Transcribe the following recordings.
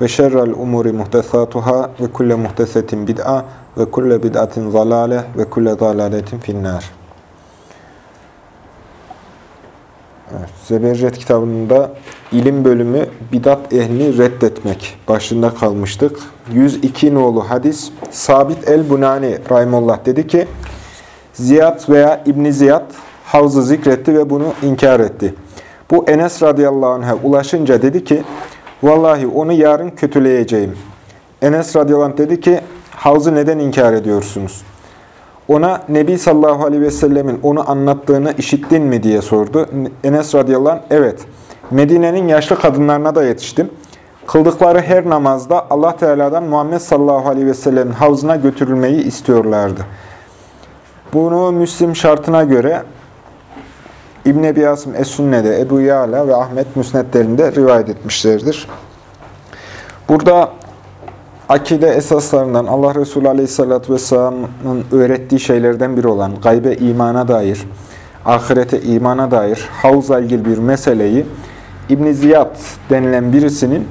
ve şerrel umuri muhtesatuhâ ve kulle muhtesetin bid'a ve kulle bid'atin zalâle ve kulle zalâletin finnâr. Evet, Zebercet kitabında ilim bölümü bidat ehlini reddetmek başında kalmıştık. 102 nolu hadis Sabit el-Bunani Rahimullah dedi ki Ziyad veya İbni Ziyad havzı zikretti ve bunu inkar etti. Bu Enes radıyallahu anh'a ulaşınca dedi ki Vallahi onu yarın kötüleyeceğim. Enes radıyallahu dedi ki, havzı neden inkar ediyorsunuz? Ona Nebi sallallahu aleyhi ve sellemin onu anlattığını işittin mi diye sordu. Enes radıyallahu anh, evet. Medine'nin yaşlı kadınlarına da yetiştim. Kıldıkları her namazda Allah Teala'dan Muhammed sallallahu aleyhi ve sellemin havzına götürülmeyi istiyorlardı. Bunu Müslim şartına göre İbn Ebi Asım Es-Sünne'de, Ebu Yala ve Ahmet Müsnetlerinde rivayet etmişlerdir. Burada akide esaslarından Allah Resulü Aleyhisselatü Vesselam'ın öğrettiği şeylerden biri olan gaybe imana dair, ahirete imana dair havuzla ilgili bir meseleyi İbn Ziyad denilen birisinin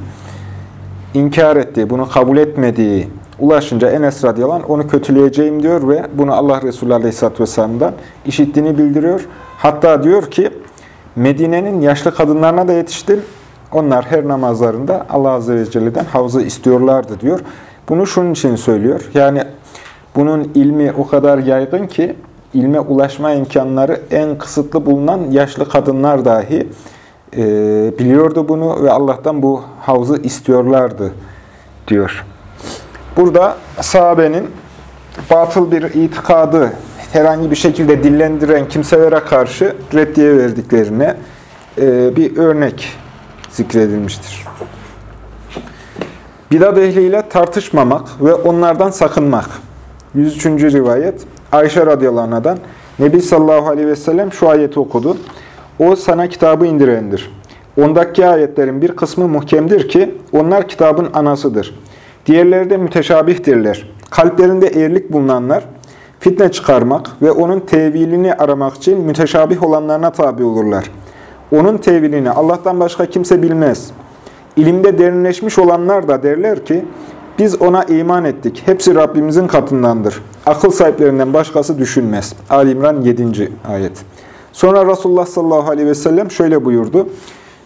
inkar ettiği, bunu kabul etmediği ulaşınca Enes radıyallahu anh onu kötüleyeceğim diyor ve bunu Allah Resulü Aleyhisselatü Vesselam'dan işittiğini bildiriyor. Hatta diyor ki Medine'nin yaşlı kadınlarına da yetiştim. Onlar her namazlarında Allah Azze ve Celle'den havzı istiyorlardı diyor. Bunu şunun için söylüyor. Yani bunun ilmi o kadar yaygın ki ilme ulaşma imkanları en kısıtlı bulunan yaşlı kadınlar dahi e, biliyordu bunu ve Allah'tan bu havzı istiyorlardı diyor. Burada sahabenin batıl bir itikadı herhangi bir şekilde dillendiren kimselere karşı reddiye verdiklerine e, bir örnek zikredilmiştir. Bidat ehliyle tartışmamak ve onlardan sakınmak. 103. rivayet Ayşe radıyallahu anh'dan Nebi sallallahu aleyhi ve sellem şu ayeti okudu. O sana kitabı indirendir. Ondaki ayetlerin bir kısmı muhkemdir ki onlar kitabın anasıdır. Diğerleri de müteşabihtirler. Kalplerinde eğrilik bulunanlar fitne çıkarmak ve onun tevilini aramak için müteşabih olanlarına tabi olurlar. Onun tevilini Allah'tan başka kimse bilmez. İlimde derinleşmiş olanlar da derler ki, biz ona iman ettik. Hepsi Rabbimizin katındandır. Akıl sahiplerinden başkası düşünmez. Ali İmran 7. ayet. Sonra Resulullah sallallahu aleyhi ve sellem şöyle buyurdu.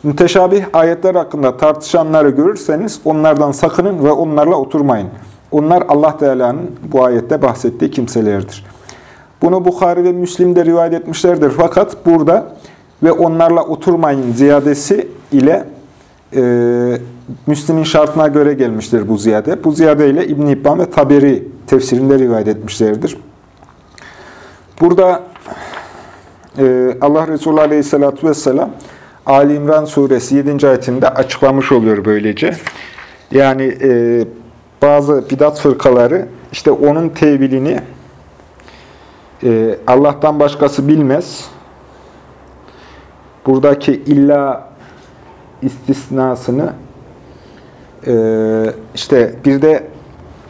Müteşabih ayetler hakkında tartışanları görürseniz onlardan sakının ve onlarla oturmayın. Onlar Allah Teala'nın bu ayette bahsettiği kimselerdir. Bunu Bukhari ve Müslim de rivayet etmişlerdir. Fakat burada ve onlarla oturmayın ziyadesi ile e, Müslim'in şartına göre gelmiştir bu ziyade. Bu ziyade ile İbn-i ve Taberi tefsirinde rivayet etmişlerdir. Burada e, Allah Resulü Aleyhisselatü Vesselam Ali İmran suresi 7. ayetinde açıklamış oluyor böylece. Yani e, bazı bidat fırkaları işte onun tevilini e, Allah'tan başkası bilmez. Buradaki illa istisnasını e, işte bir de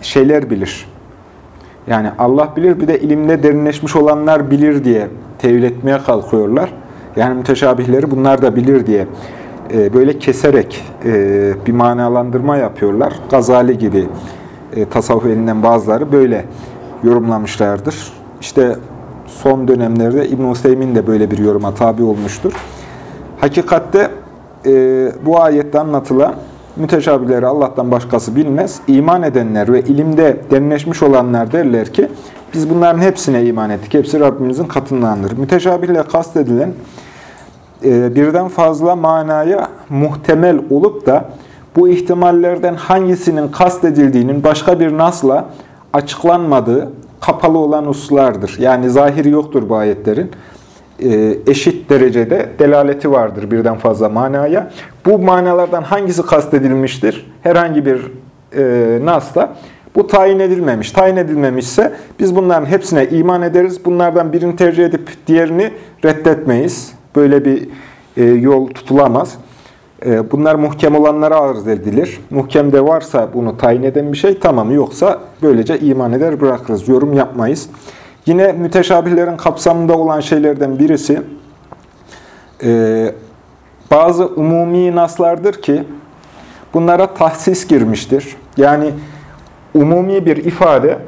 şeyler bilir. Yani Allah bilir bir de ilimde derinleşmiş olanlar bilir diye tevil etmeye kalkıyorlar. Yani müteşabihleri bunlar da bilir diye e, böyle keserek e, bir manalandırma yapıyorlar. Gazali gibi e, tasavvuf elinden bazıları böyle yorumlamışlardır. İşte son dönemlerde İbn-i Hüseyin de böyle bir yoruma tabi olmuştur. Hakikatte bu ayette anlatılan müteşabihleri Allah'tan başkası bilmez. İman edenler ve ilimde derinleşmiş olanlar derler ki biz bunların hepsine iman ettik. Hepsi Rabbimizin katındandır. Müteşabihle kastedilen e, birden fazla manaya muhtemel olup da bu ihtimallerden hangisinin kastedildiğinin başka bir nasla açıklanmadığı kapalı olan hususlardır. Yani zahiri yoktur bu ayetlerin. E, eşit derecede delaleti vardır birden fazla manaya. bu manalardan hangisi kastedilmiştir? Herhangi bir e, nasla bu tayin edilmemiş. Tayin edilmemişse biz bunların hepsine iman ederiz. Bunlardan birini tercih edip diğerini reddetmeyiz. Böyle bir e, yol tutulamaz. E, bunlar muhkem olanlara arz edilir. Muhkemde varsa bunu tayin eden bir şey tamam yoksa böylece iman eder bırakırız. Yorum yapmayız. Yine müteşabihlerin kapsamında olan şeylerden birisi e, bazı umumi naslardır ki bunlara tahsis girmiştir. Yani umumi bir ifade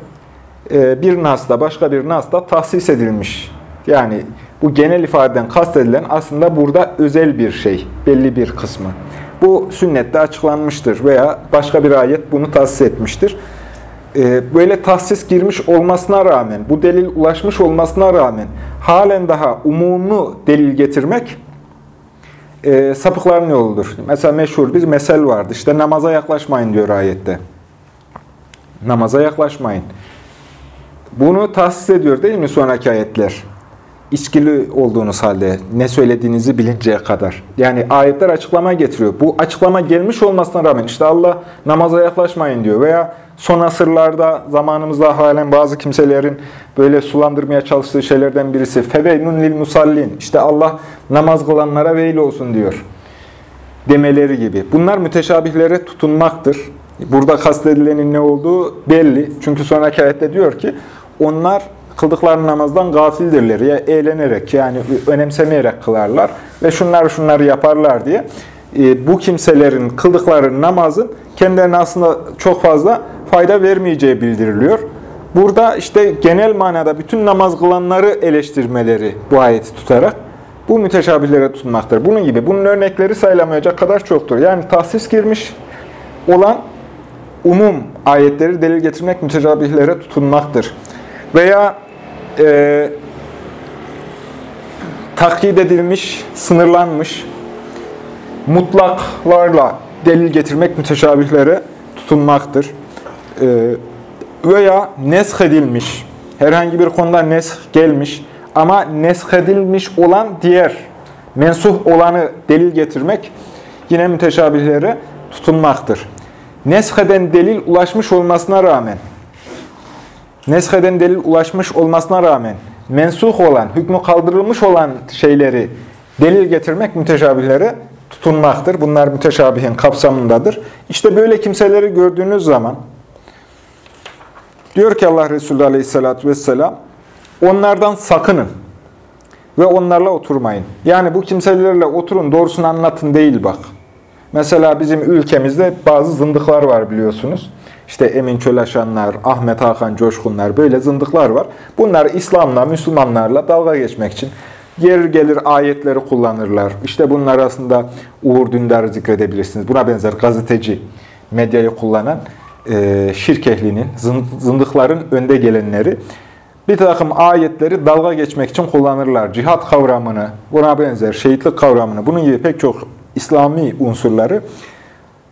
e, bir nasla başka bir nasla tahsis edilmiş. Yani bu genel ifadeden kastedilen aslında burada özel bir şey, belli bir kısmı. Bu sünnette açıklanmıştır veya başka bir ayet bunu tahsis etmiştir. E, böyle tahsis girmiş olmasına rağmen, bu delil ulaşmış olmasına rağmen halen daha umumi delil getirmek e, sapıkların yoludur. Mesela meşhur bir mesel vardı. İşte namaza yaklaşmayın diyor ayette. Namaza yaklaşmayın. Bunu tahsis ediyor değil mi sonraki ayetler? İçkili olduğunuz halde ne söylediğinizi bilinceye kadar. Yani ayetler açıklama getiriyor. Bu açıklama gelmiş olmasına rağmen işte Allah namaza yaklaşmayın diyor. Veya son asırlarda zamanımızda halen bazı kimselerin böyle sulandırmaya çalıştığı şeylerden birisi. Feveynun lil musallin. İşte Allah namaz kılanlara veil olsun diyor. Demeleri gibi. Bunlar müteşabihlere tutunmaktır. Burada kastedilenin ne olduğu belli. Çünkü sonraki ayette diyor ki onlar kıldıkları namazdan gafildirler. Ya eğlenerek yani önemsemeyerek kılarlar ve şunları şunları yaparlar diye. E, bu kimselerin kıldıkları namazın kendilerine aslında çok fazla fayda vermeyeceği bildiriliyor. Burada işte genel manada bütün namaz kılanları eleştirmeleri bu ayeti tutarak bu müteşabihlere tutunmaktır. Bunun gibi bunun örnekleri sayılamayacak kadar çoktur. Yani tahsis girmiş olan umum ayetleri delil getirmek müteşabihlere tutunmaktır. Veya e, takyit edilmiş, sınırlanmış mutlaklarla delil getirmek müteşabihlere tutunmaktır. E, veya nesh edilmiş, herhangi bir konuda nesh gelmiş ama nesh edilmiş olan diğer mensuh olanı delil getirmek yine müteşabihlere tutunmaktır. Nesheden delil ulaşmış olmasına rağmen nesheden delil ulaşmış olmasına rağmen mensuh olan, hükmü kaldırılmış olan şeyleri delil getirmek müteşabihlere tutunmaktır. Bunlar müteşabihin kapsamındadır. İşte böyle kimseleri gördüğünüz zaman diyor ki Allah Resulü Aleyhisselatü Vesselam onlardan sakının ve onlarla oturmayın. Yani bu kimselerle oturun doğrusunu anlatın değil bak. Mesela bizim ülkemizde bazı zındıklar var biliyorsunuz. İşte Emin Çölaşanlar, Ahmet Hakan Coşkunlar böyle zındıklar var. Bunlar İslam'la, Müslümanlarla dalga geçmek için yer gelir ayetleri kullanırlar. İşte bunun arasında Uğur Dündar'ı zikredebilirsiniz. Buna benzer gazeteci, medyayı kullanan e, şirk ehlinin, zındıkların önde gelenleri bir takım ayetleri dalga geçmek için kullanırlar. Cihat kavramını, buna benzer şehitlik kavramını, bunun gibi pek çok İslami unsurları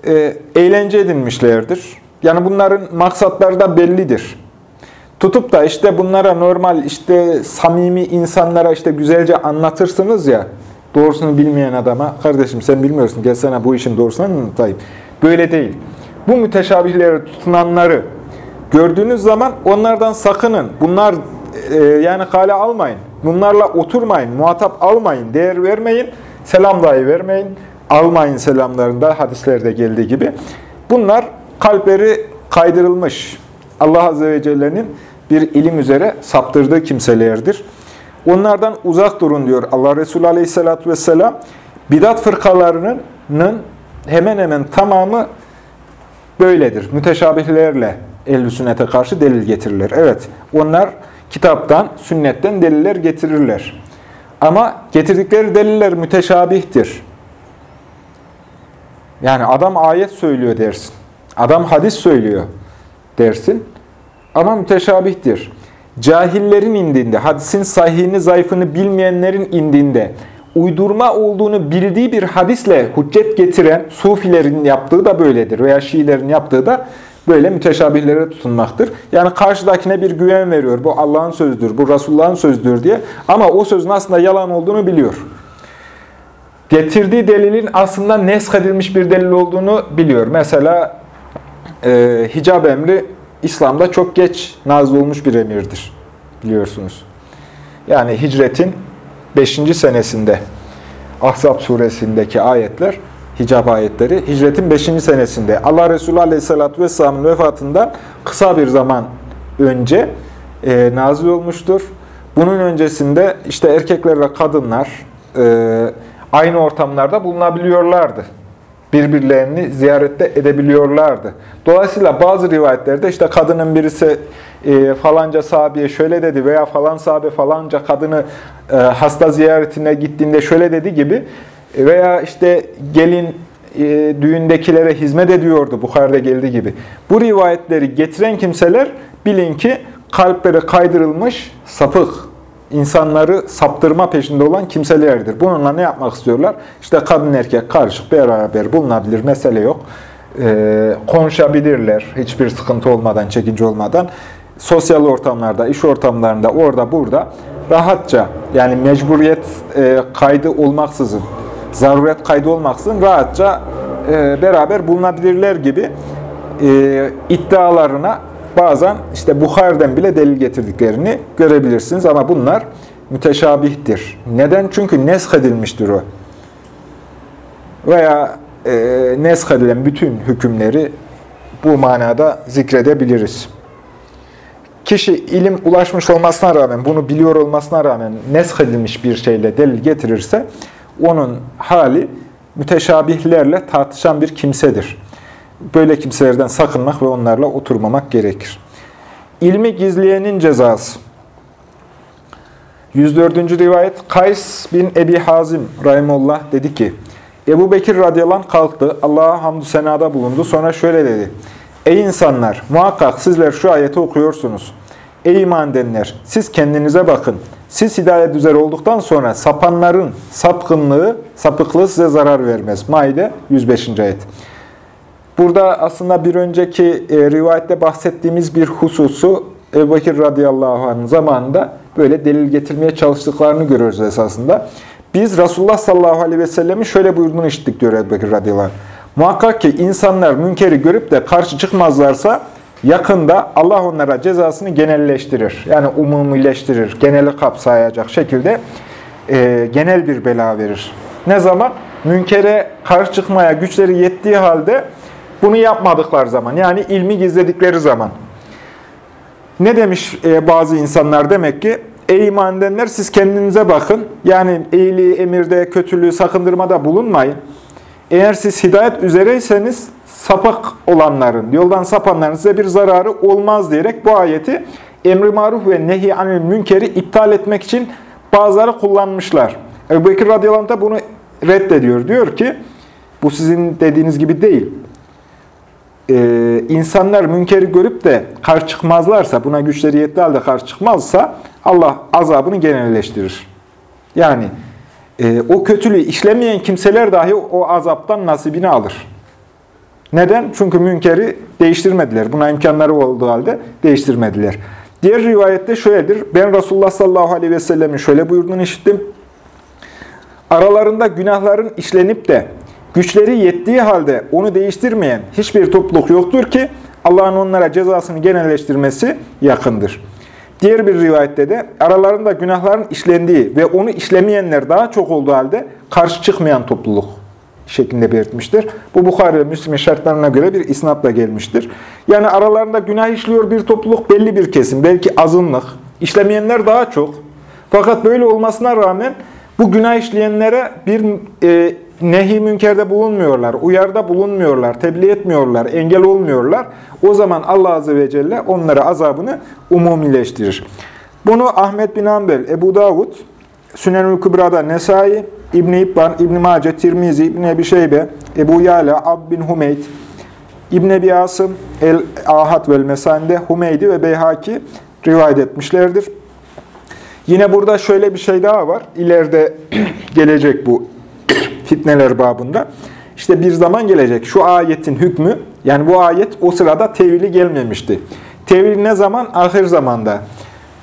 e, eğlence edinmişlerdir. Yani bunların maksatları da bellidir. Tutup da işte bunlara normal işte samimi insanlara işte güzelce anlatırsınız ya doğrusunu bilmeyen adama kardeşim sen bilmiyorsun gel sana bu işin doğrusunu anlatayım. Böyle değil. Bu müteşabihlere tutunanları gördüğünüz zaman onlardan sakının. Bunlar e, yani kale almayın. Bunlarla oturmayın, muhatap almayın, değer vermeyin, selam dahi vermeyin. Almayın selamlarında hadislerde geldiği gibi. Bunlar kalpleri kaydırılmış. Allah Azze ve Celle'nin bir ilim üzere saptırdığı kimselerdir. Onlardan uzak durun diyor Allah Resulü Aleyhisselatü Vesselam. Bidat fırkalarının hemen hemen tamamı böyledir. Müteşabihlerle ehl sünnete karşı delil getirirler. Evet, onlar kitaptan, sünnetten deliller getirirler. Ama getirdikleri deliller müteşabihtir. Yani adam ayet söylüyor dersin. Adam hadis söylüyor dersin. Ama müteşabihtir. Cahillerin indinde, hadisin sahihini, zayıfını bilmeyenlerin indinde uydurma olduğunu bildiği bir hadisle hüccet getiren sufilerin yaptığı da böyledir veya Şiilerin yaptığı da böyle müteşabihlere tutunmaktır. Yani karşıdakine bir güven veriyor. Bu Allah'ın sözüdür, bu Resulullah'ın sözüdür diye. Ama o sözün aslında yalan olduğunu biliyor. getirdiği delilin aslında nesk edilmiş bir delil olduğunu biliyor. Mesela e, hicab emri İslam'da çok geç nazil olmuş bir emirdir biliyorsunuz. Yani hicretin 5. senesinde Ahzab suresindeki ayetler, hicab ayetleri hicretin 5. senesinde Allah Resulü Aleyhisselatü Vesselam'ın vefatından kısa bir zaman önce e, nazil olmuştur. Bunun öncesinde işte erkekler ve kadınlar e, aynı ortamlarda bulunabiliyorlardı. Birbirlerini ziyarette edebiliyorlardı. Dolayısıyla bazı rivayetlerde işte kadının birisi e, falanca sahabeye şöyle dedi veya falan sahabe falanca kadını e, hasta ziyaretine gittiğinde şöyle dedi gibi veya işte gelin e, düğündekilere hizmet ediyordu Bukhari'de geldiği gibi. Bu rivayetleri getiren kimseler bilin ki kalpleri kaydırılmış sapık, insanları saptırma peşinde olan kimselerdir. Bununla ne yapmak istiyorlar? İşte kadın erkek karışık beraber bulunabilir, mesele yok. Ee, konuşabilirler hiçbir sıkıntı olmadan, çekince olmadan. Sosyal ortamlarda, iş ortamlarında, orada burada rahatça yani mecburiyet e, kaydı olmaksızın, zaruret kaydı olmaksızın rahatça e, beraber bulunabilirler gibi e, iddialarına bazen işte Bukhari'den bile delil getirdiklerini görebilirsiniz. Ama bunlar müteşabihtir. Neden? Çünkü nesk edilmiştir o. Veya e, nesk edilen bütün hükümleri bu manada zikredebiliriz. Kişi ilim ulaşmış olmasına rağmen, bunu biliyor olmasına rağmen nesk edilmiş bir şeyle delil getirirse, onun hali müteşabihlerle tartışan bir kimsedir. Böyle kimselerden sakınmak ve onlarla oturmamak gerekir. İlmi gizleyenin cezası. 104. rivayet Kays bin Ebi Hazim Rahimullah dedi ki, Ebu Bekir radıyallahu anh kalktı, Allah'a hamdü senada bulundu. Sonra şöyle dedi, Ey insanlar, muhakkak sizler şu ayeti okuyorsunuz. Ey iman edenler, siz kendinize bakın. Siz hidayet üzere olduktan sonra sapanların sapkınlığı, sapıklığı size zarar vermez. Maide 105. ayet. Burada aslında bir önceki e, rivayette bahsettiğimiz bir hususu Ebu Bekir radıyallahu anh zamanında böyle delil getirmeye çalıştıklarını görüyoruz esasında. Biz Resulullah sallallahu aleyhi ve sellemin şöyle buyurduğunu işittik diyor Ebu Bekir radıyallahu anh. Muhakkak ki insanlar münkeri görüp de karşı çıkmazlarsa yakında Allah onlara cezasını genelleştirir. Yani umumileştirir, geneli kapsayacak şekilde e, genel bir bela verir. Ne zaman? Münkere karşı çıkmaya güçleri yettiği halde bunu yapmadıkları zaman, yani ilmi gizledikleri zaman. Ne demiş e, bazı insanlar? Demek ki, ey iman edenler siz kendinize bakın. Yani iyiliği, emirde, kötülüğü, sakındırmada bulunmayın. Eğer siz hidayet üzereyseniz sapık olanların, yoldan sapanların size bir zararı olmaz diyerek bu ayeti emri maruf ve nehi anil münkeri iptal etmek için bazıları kullanmışlar. Ebu Bekir radıyallahu anh da bunu reddediyor. Diyor ki, bu sizin dediğiniz gibi değil e, insanlar münkeri görüp de karşı çıkmazlarsa, buna güçleri yettiği halde karşı çıkmazsa Allah azabını genelleştirir. Yani e, o kötülüğü işlemeyen kimseler dahi o azaptan nasibini alır. Neden? Çünkü münkeri değiştirmediler. Buna imkanları olduğu halde değiştirmediler. Diğer rivayette şöyledir. Ben Resulullah sallallahu aleyhi ve sellemin şöyle buyurduğunu işittim. Aralarında günahların işlenip de Güçleri yettiği halde onu değiştirmeyen hiçbir topluluk yoktur ki Allah'ın onlara cezasını genelleştirmesi yakındır. Diğer bir rivayette de aralarında günahların işlendiği ve onu işlemeyenler daha çok olduğu halde karşı çıkmayan topluluk şeklinde belirtmiştir. Bu Bukhari ve Müslim'in şartlarına göre bir isnatla gelmiştir. Yani aralarında günah işliyor bir topluluk belli bir kesim, belki azınlık. İşlemeyenler daha çok. Fakat böyle olmasına rağmen bu günah işleyenlere bir e, nehi münkerde bulunmuyorlar, uyarda bulunmuyorlar, tebliğ etmiyorlar, engel olmuyorlar. O zaman Allah Azze ve Celle onlara azabını umumileştirir. Bunu Ahmet bin Ambel, Ebu Davud, Sünenül Kübra'da Nesai, İbn-i İbban, İbn-i Mace, Tirmizi, İbn-i Ebi Şeybe, Ebu Yala, Ab bin Humeyd, İbn-i Ebi Asım, El-Ahad vel Mesan'de Humeydi ve Beyhaki rivayet etmişlerdir. Yine burada şöyle bir şey daha var. İleride gelecek bu fitneler babında. İşte bir zaman gelecek. Şu ayetin hükmü, yani bu ayet o sırada tevili gelmemişti. Tevil ne zaman? Ahir zamanda.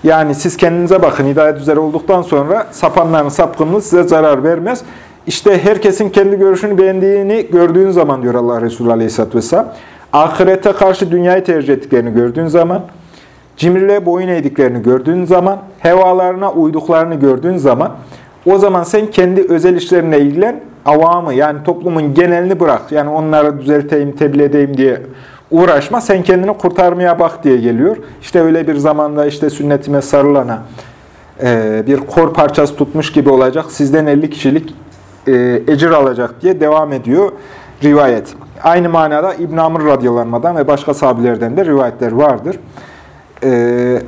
Yani siz kendinize bakın, hidayet üzere olduktan sonra sapanların sapkınlığı size zarar vermez. İşte herkesin kendi görüşünü beğendiğini gördüğün zaman diyor Allah Resulü Aleyhisselatü Vesselam. Ahirete karşı dünyayı tercih ettiklerini gördüğün zaman, cimriliğe boyun eğdiklerini gördüğün zaman, hevalarına uyduklarını gördüğün zaman, o zaman sen kendi özel işlerine ilgilen, avamı yani toplumun genelini bırak. Yani onları düzelteyim, tebliğ edeyim diye uğraşma. Sen kendini kurtarmaya bak diye geliyor. İşte öyle bir zamanda işte sünnetime sarılana e, bir kor parçası tutmuş gibi olacak. Sizden 50 kişilik e, ecir alacak diye devam ediyor rivayet. Aynı manada İbn Amr radyalanmadan ve başka sahabilerden de rivayetler vardır. E,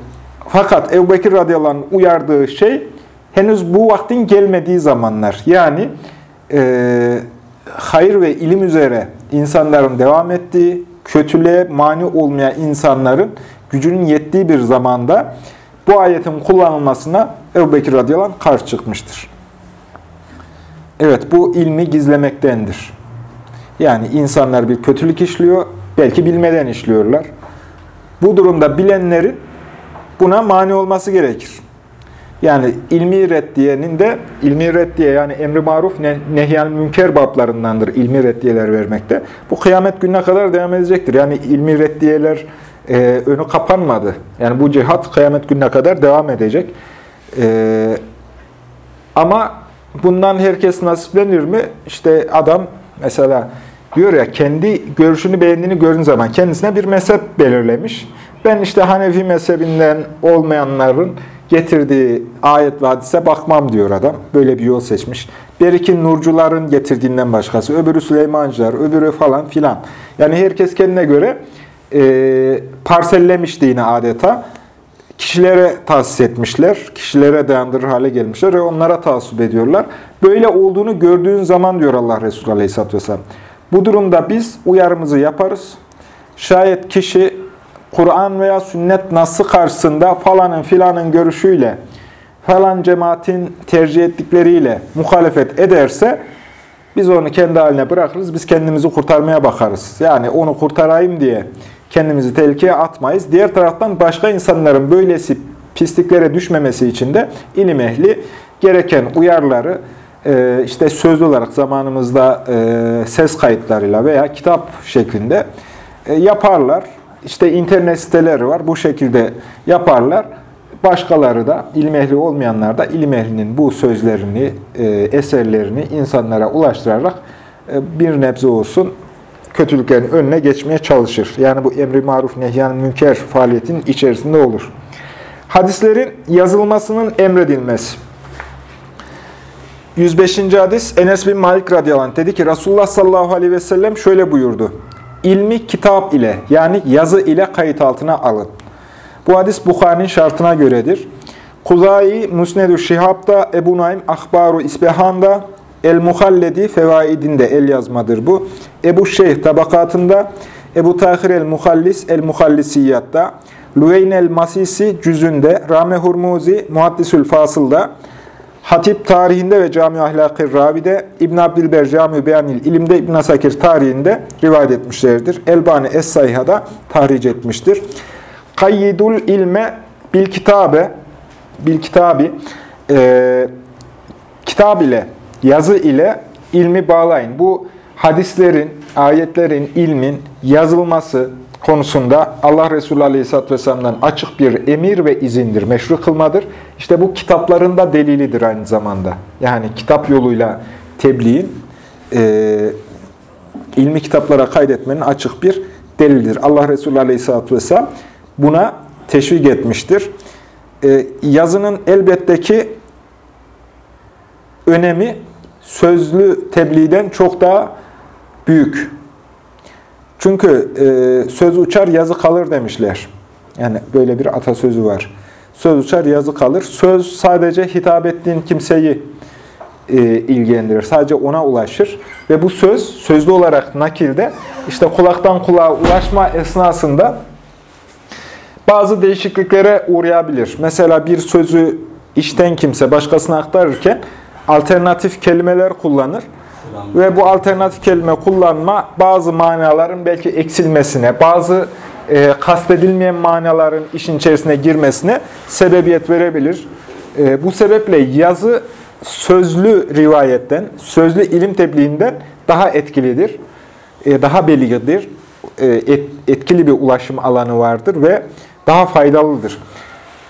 fakat Ebu Bekir radıyallahu uyardığı şey henüz bu vaktin gelmediği zamanlar. Yani e, hayır ve ilim üzere insanların devam ettiği, kötülüğe mani olmayan insanların gücünün yettiği bir zamanda bu ayetin kullanılmasına Ebu Bekir radıyallahu anh karşı çıkmıştır. Evet, bu ilmi gizlemektendir. Yani insanlar bir kötülük işliyor, belki bilmeden işliyorlar. Bu durumda bilenlerin buna mani olması gerekir. Yani ilmi reddiyenin de, ilmi reddiye yani emri maruf ne, nehyan münker bablarındandır ilmi reddiyeler vermekte. Bu kıyamet gününe kadar devam edecektir. Yani ilmi reddiyeler e, önü kapanmadı. Yani bu cihat kıyamet gününe kadar devam edecek. E, ama bundan herkes nasiplenir mi? İşte adam mesela diyor ya kendi görüşünü beğendiğini gördüğün zaman kendisine bir mezhep belirlemiş. Ben işte Hanefi mezhebinden olmayanların getirdiği ayet ve hadise bakmam diyor adam. Böyle bir yol seçmiş. Beriki Nurcuların getirdiğinden başkası, öbürü Süleymancılar, öbürü falan filan. Yani herkes kendine göre e, parsellemiş dini adeta. Kişilere tahsis etmişler, kişilere dayandırır hale gelmişler ve onlara taassup ediyorlar. Böyle olduğunu gördüğün zaman diyor Allah Resulü Aleyhisselatü Vesselam. Bu durumda biz uyarımızı yaparız. Şayet kişi Kur'an veya sünnet nasıl karşısında falanın filanın görüşüyle, falan cemaatin tercih ettikleriyle muhalefet ederse biz onu kendi haline bırakırız, biz kendimizi kurtarmaya bakarız. Yani onu kurtarayım diye kendimizi tehlikeye atmayız. Diğer taraftan başka insanların böylesi pisliklere düşmemesi için de ilim ehli gereken uyarları e, işte sözlü olarak zamanımızda e, ses kayıtlarıyla veya kitap şeklinde e, yaparlar. İşte internet siteleri var. Bu şekilde yaparlar. Başkaları da, ilim ehli olmayanlar da ilim ehlinin bu sözlerini, eserlerini insanlara ulaştırarak bir nebze olsun kötülüklerin önüne geçmeye çalışır. Yani bu emri maruf nehyan münker faaliyetin içerisinde olur. Hadislerin yazılmasının emredilmesi. 105. hadis Enes bin Malik radıyallahu anh dedi ki Resulullah sallallahu aleyhi ve sellem şöyle buyurdu. İlmi kitap ile yani yazı ile kayıt altına alın. Bu hadis Bukhari'nin şartına göredir. Kuzayi Musnedü Şihab'da, Ebu Naim Akbaru İsbehan'da, El-Muhalledi Fevaidinde el yazmadır bu. Ebu Şeyh tabakatında, Ebu Tahir el-Muhallis el-Muhallisiyatta, Luveyn el-Masisi cüzünde, Rame Hurmuzi Muhaddisül Fasıl'da, Hatip tarihinde ve Cami Ahlakir Ravi'de, İbn Abdilber Cami Beyanil İlim'de, İbn Asakir tarihinde rivayet etmişlerdir. Elbani Es-Sayha'da tahric etmiştir. Kayyidul ilme bil kitabe bil kitabi e, kitab ile yazı ile ilmi bağlayın. Bu hadislerin, ayetlerin, ilmin yazılması konusunda Allah Resulü Aleyhisselatü Vesselam'dan açık bir emir ve izindir, meşru kılmadır. İşte bu kitapların da delilidir aynı zamanda. Yani kitap yoluyla tebliğin, e, ilmi kitaplara kaydetmenin açık bir delildir. Allah Resulü Aleyhisselatü Vesselam buna teşvik etmiştir. E, yazının elbette ki önemi sözlü tebliğden çok daha büyük. Çünkü e, söz uçar yazı kalır demişler. Yani böyle bir atasözü var. Söz uçar yazı kalır. Söz sadece hitap ettiğin kimseyi e, ilgilendirir. Sadece ona ulaşır. Ve bu söz sözlü olarak nakilde işte kulaktan kulağa ulaşma esnasında bazı değişikliklere uğrayabilir. Mesela bir sözü işten kimse başkasına aktarırken alternatif kelimeler kullanır. Ve bu alternatif kelime kullanma bazı manaların belki eksilmesine, bazı e, kastedilmeyen manaların işin içerisine girmesine sebebiyet verebilir. E, bu sebeple yazı sözlü rivayetten, sözlü ilim tebliğinden daha etkilidir, e, daha belirlidir, e, et- etkili bir ulaşım alanı vardır ve daha faydalıdır.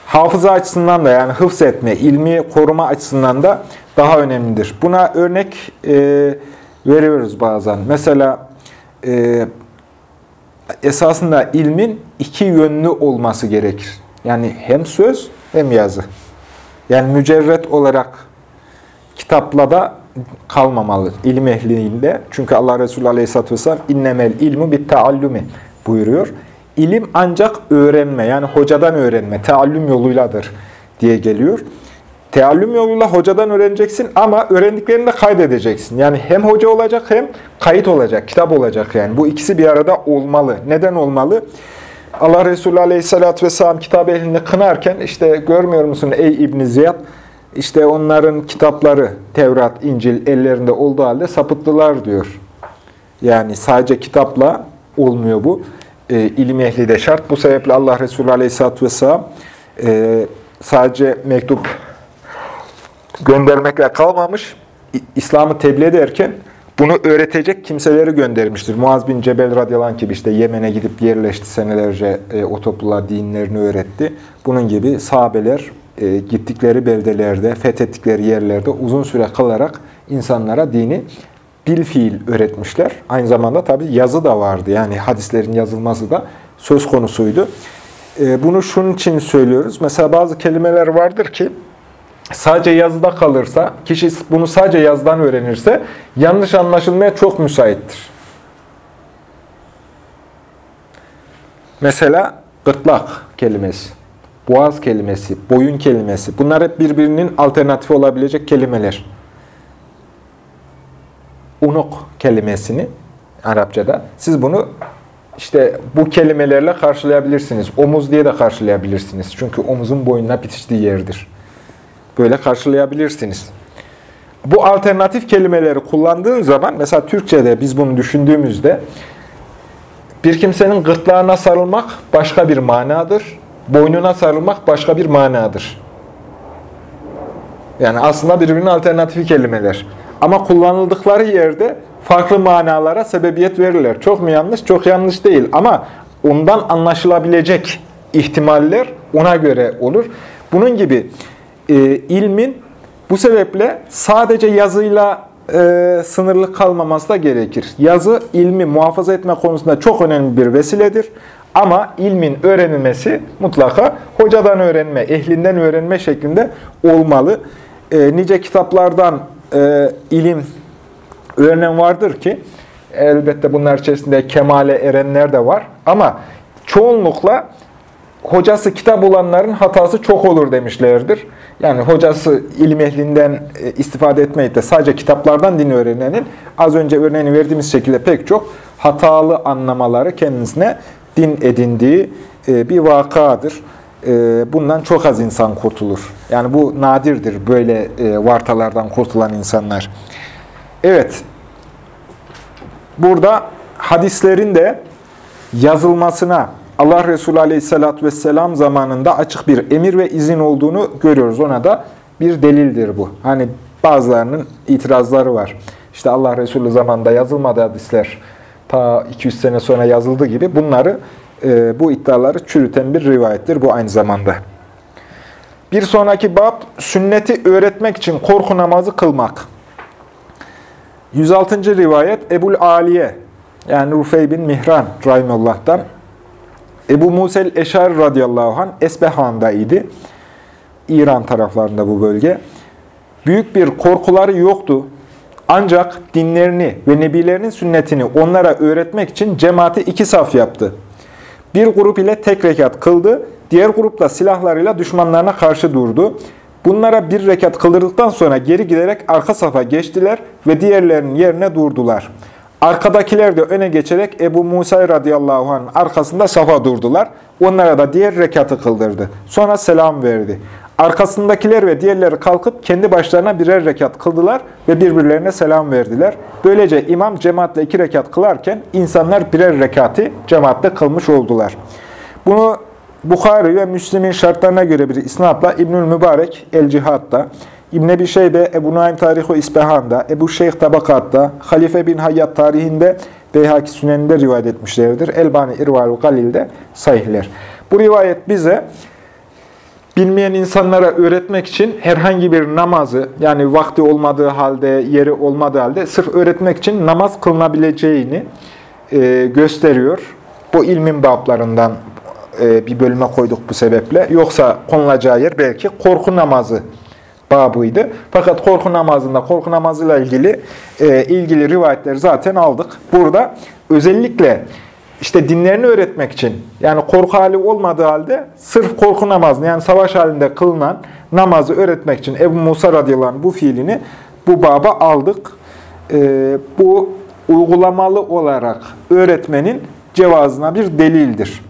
Hafıza açısından da yani hıfz etme, ilmi koruma açısından da daha önemlidir. Buna örnek e, veriyoruz bazen. Mesela e, esasında ilmin iki yönlü olması gerekir. Yani hem söz hem yazı. Yani mücerret olarak kitapla da kalmamalı ilim ehliyle. Çünkü Allah Resulü Aleyhisselatü Vesselam innemel ilmu bit taallumi buyuruyor. İlim ancak öğrenme yani hocadan öğrenme, taallüm yoluyladır diye geliyor. Teallüm yoluyla hocadan öğreneceksin ama öğrendiklerini de kaydedeceksin. Yani hem hoca olacak hem kayıt olacak, kitap olacak yani. Bu ikisi bir arada olmalı. Neden olmalı? Allah Resulü Aleyhisselatü Vesselam kitap ehlini kınarken işte görmüyor musun ey İbn Ziyad? İşte onların kitapları Tevrat, İncil ellerinde olduğu halde sapıttılar diyor. Yani sadece kitapla olmuyor bu. E, ilim ehli de şart. Bu sebeple Allah Resulü Aleyhisselatü Vesselam e, sadece mektup göndermekle kalmamış. İslam'ı tebliğ ederken bunu öğretecek kimseleri göndermiştir. Muaz bin Cebel radıyallahu gibi işte Yemen'e gidip yerleşti senelerce e, o topluluğa dinlerini öğretti. Bunun gibi sahabeler e, gittikleri beldelerde, fethettikleri yerlerde uzun süre kalarak insanlara dini bil fiil öğretmişler. Aynı zamanda tabi yazı da vardı. Yani hadislerin yazılması da söz konusuydu. E, bunu şunun için söylüyoruz. Mesela bazı kelimeler vardır ki sadece yazıda kalırsa, kişi bunu sadece yazıdan öğrenirse yanlış anlaşılmaya çok müsaittir. Mesela gırtlak kelimesi, boğaz kelimesi, boyun kelimesi. Bunlar hep birbirinin alternatifi olabilecek kelimeler. Unuk kelimesini Arapçada siz bunu işte bu kelimelerle karşılayabilirsiniz. Omuz diye de karşılayabilirsiniz. Çünkü omuzun boyunla bitiştiği yerdir. Böyle karşılayabilirsiniz. Bu alternatif kelimeleri kullandığın zaman, mesela Türkçe'de biz bunu düşündüğümüzde, bir kimsenin gırtlağına sarılmak başka bir manadır, boynuna sarılmak başka bir manadır. Yani aslında birbirinin alternatifi kelimeler. Ama kullanıldıkları yerde farklı manalara sebebiyet verirler. Çok mu yanlış? Çok yanlış değil. Ama ondan anlaşılabilecek ihtimaller ona göre olur. Bunun gibi e, ilmin bu sebeple sadece yazıyla e, sınırlı kalmaması da gerekir. Yazı ilmi muhafaza etme konusunda çok önemli bir vesiledir. Ama ilmin öğrenilmesi mutlaka hocadan öğrenme, ehlinden öğrenme şeklinde olmalı. E, nice kitaplardan e, ilim öğrenen vardır ki, elbette bunlar içerisinde kemale erenler de var. Ama çoğunlukla hocası kitap olanların hatası çok olur demişlerdir. Yani hocası ilim ehlinden e, istifade etmeyip de sadece kitaplardan din öğrenenin az önce örneğini verdiğimiz şekilde pek çok hatalı anlamaları kendisine din edindiği e, bir vakadır. E, Bundan çok az insan kurtulur. Yani bu nadirdir böyle vartalardan kurtulan insanlar. Evet, burada hadislerin de yazılmasına Allah Resulü Aleyhisselatü Vesselam zamanında açık bir emir ve izin olduğunu görüyoruz. Ona da bir delildir bu. Hani bazılarının itirazları var. İşte Allah Resulü zamanında yazılmadı hadisler. Ta 200 sene sonra yazıldı gibi. Bunları, e, bu iddiaları çürüten bir rivayettir bu aynı zamanda. Bir sonraki bab, sünneti öğretmek için korku namazı kılmak. 106. rivayet Ebul Aliye, yani Rufey bin Mihran Rahimullah'tan. Ebu Musel Eşar radıyallahu anh Esbehan'da idi. İran taraflarında bu bölge. Büyük bir korkuları yoktu. Ancak dinlerini ve nebilerinin sünnetini onlara öğretmek için cemaati iki saf yaptı. Bir grup ile tek rekat kıldı, diğer grupla silahlarıyla düşmanlarına karşı durdu. Bunlara bir rekat kıldırdıktan sonra geri giderek arka safa geçtiler ve diğerlerinin yerine durdular. Arkadakiler de öne geçerek Ebu Musa radıyallahu anh arkasında safa durdular. Onlara da diğer rekatı kıldırdı. Sonra selam verdi. Arkasındakiler ve diğerleri kalkıp kendi başlarına birer rekat kıldılar ve birbirlerine selam verdiler. Böylece imam cemaatle iki rekat kılarken insanlar birer rekatı cemaatle kılmış oldular. Bunu Bukhari ve Müslim'in şartlarına göre bir isnatla İbnül Mübarek El Cihat'ta, İbn Ebi Şeybe, Ebu Nuaym Tarihi İsbehan'da, Ebu Şeyh Tabakat'ta, Halife bin Hayyat tarihinde, Beyhaki Sünen'inde rivayet etmişlerdir. Elbani İrval Galil'de sahihler. Bu rivayet bize bilmeyen insanlara öğretmek için herhangi bir namazı, yani vakti olmadığı halde, yeri olmadığı halde sırf öğretmek için namaz kılınabileceğini e, gösteriyor. Bu ilmin bablarından e, bir bölüme koyduk bu sebeple. Yoksa konulacağı yer belki korku namazı babıydı. Fakat korku namazında, korku namazıyla ilgili e, ilgili rivayetleri zaten aldık. Burada özellikle işte dinlerini öğretmek için, yani korku hali olmadığı halde sırf korku namazını, yani savaş halinde kılınan namazı öğretmek için Ebu Musa radıyallahu anh bu fiilini bu baba aldık. E, bu uygulamalı olarak öğretmenin cevazına bir delildir.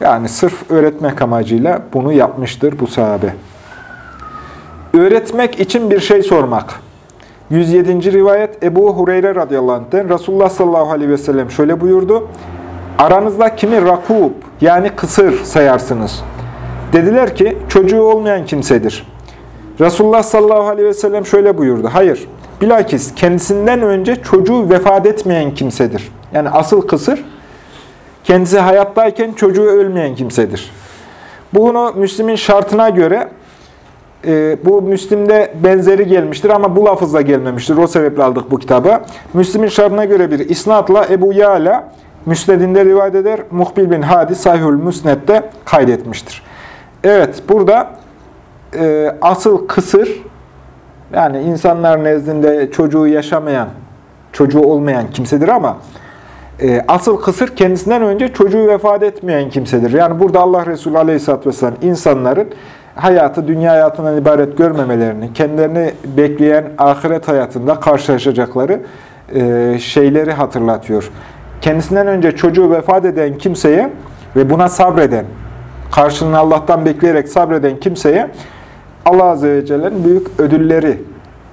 Yani sırf öğretmek amacıyla bunu yapmıştır bu sahabe. Öğretmek için bir şey sormak. 107. rivayet Ebu Hureyre radıyallahu anh'ten Resulullah sallallahu aleyhi ve sellem şöyle buyurdu. Aranızda kimi rakub yani kısır sayarsınız? Dediler ki çocuğu olmayan kimsedir. Resulullah sallallahu aleyhi ve sellem şöyle buyurdu. Hayır, bilakis kendisinden önce çocuğu vefat etmeyen kimsedir. Yani asıl kısır kendisi hayattayken çocuğu ölmeyen kimsedir. Bunu Müslim'in şartına göre e, bu Müslim'de benzeri gelmiştir ama bu lafızla gelmemiştir. O sebeple aldık bu kitabı. Müslim'in şartına göre bir isnatla Ebu Yala Müsned'inde rivayet eder. Muhbil bin Hadi Sahihül Müsned'de kaydetmiştir. Evet burada e, asıl kısır yani insanlar nezdinde çocuğu yaşamayan, çocuğu olmayan kimsedir ama e, asıl kısır kendisinden önce çocuğu vefat etmeyen kimsedir. Yani burada Allah Resulü Aleyhisselatü Vesselam insanların hayatı dünya hayatından ibaret görmemelerini, kendilerini bekleyen ahiret hayatında karşılaşacakları e, şeyleri hatırlatıyor. Kendisinden önce çocuğu vefat eden kimseye ve buna sabreden, karşılığını Allah'tan bekleyerek sabreden kimseye Allah Azze ve Celle'nin büyük ödülleri,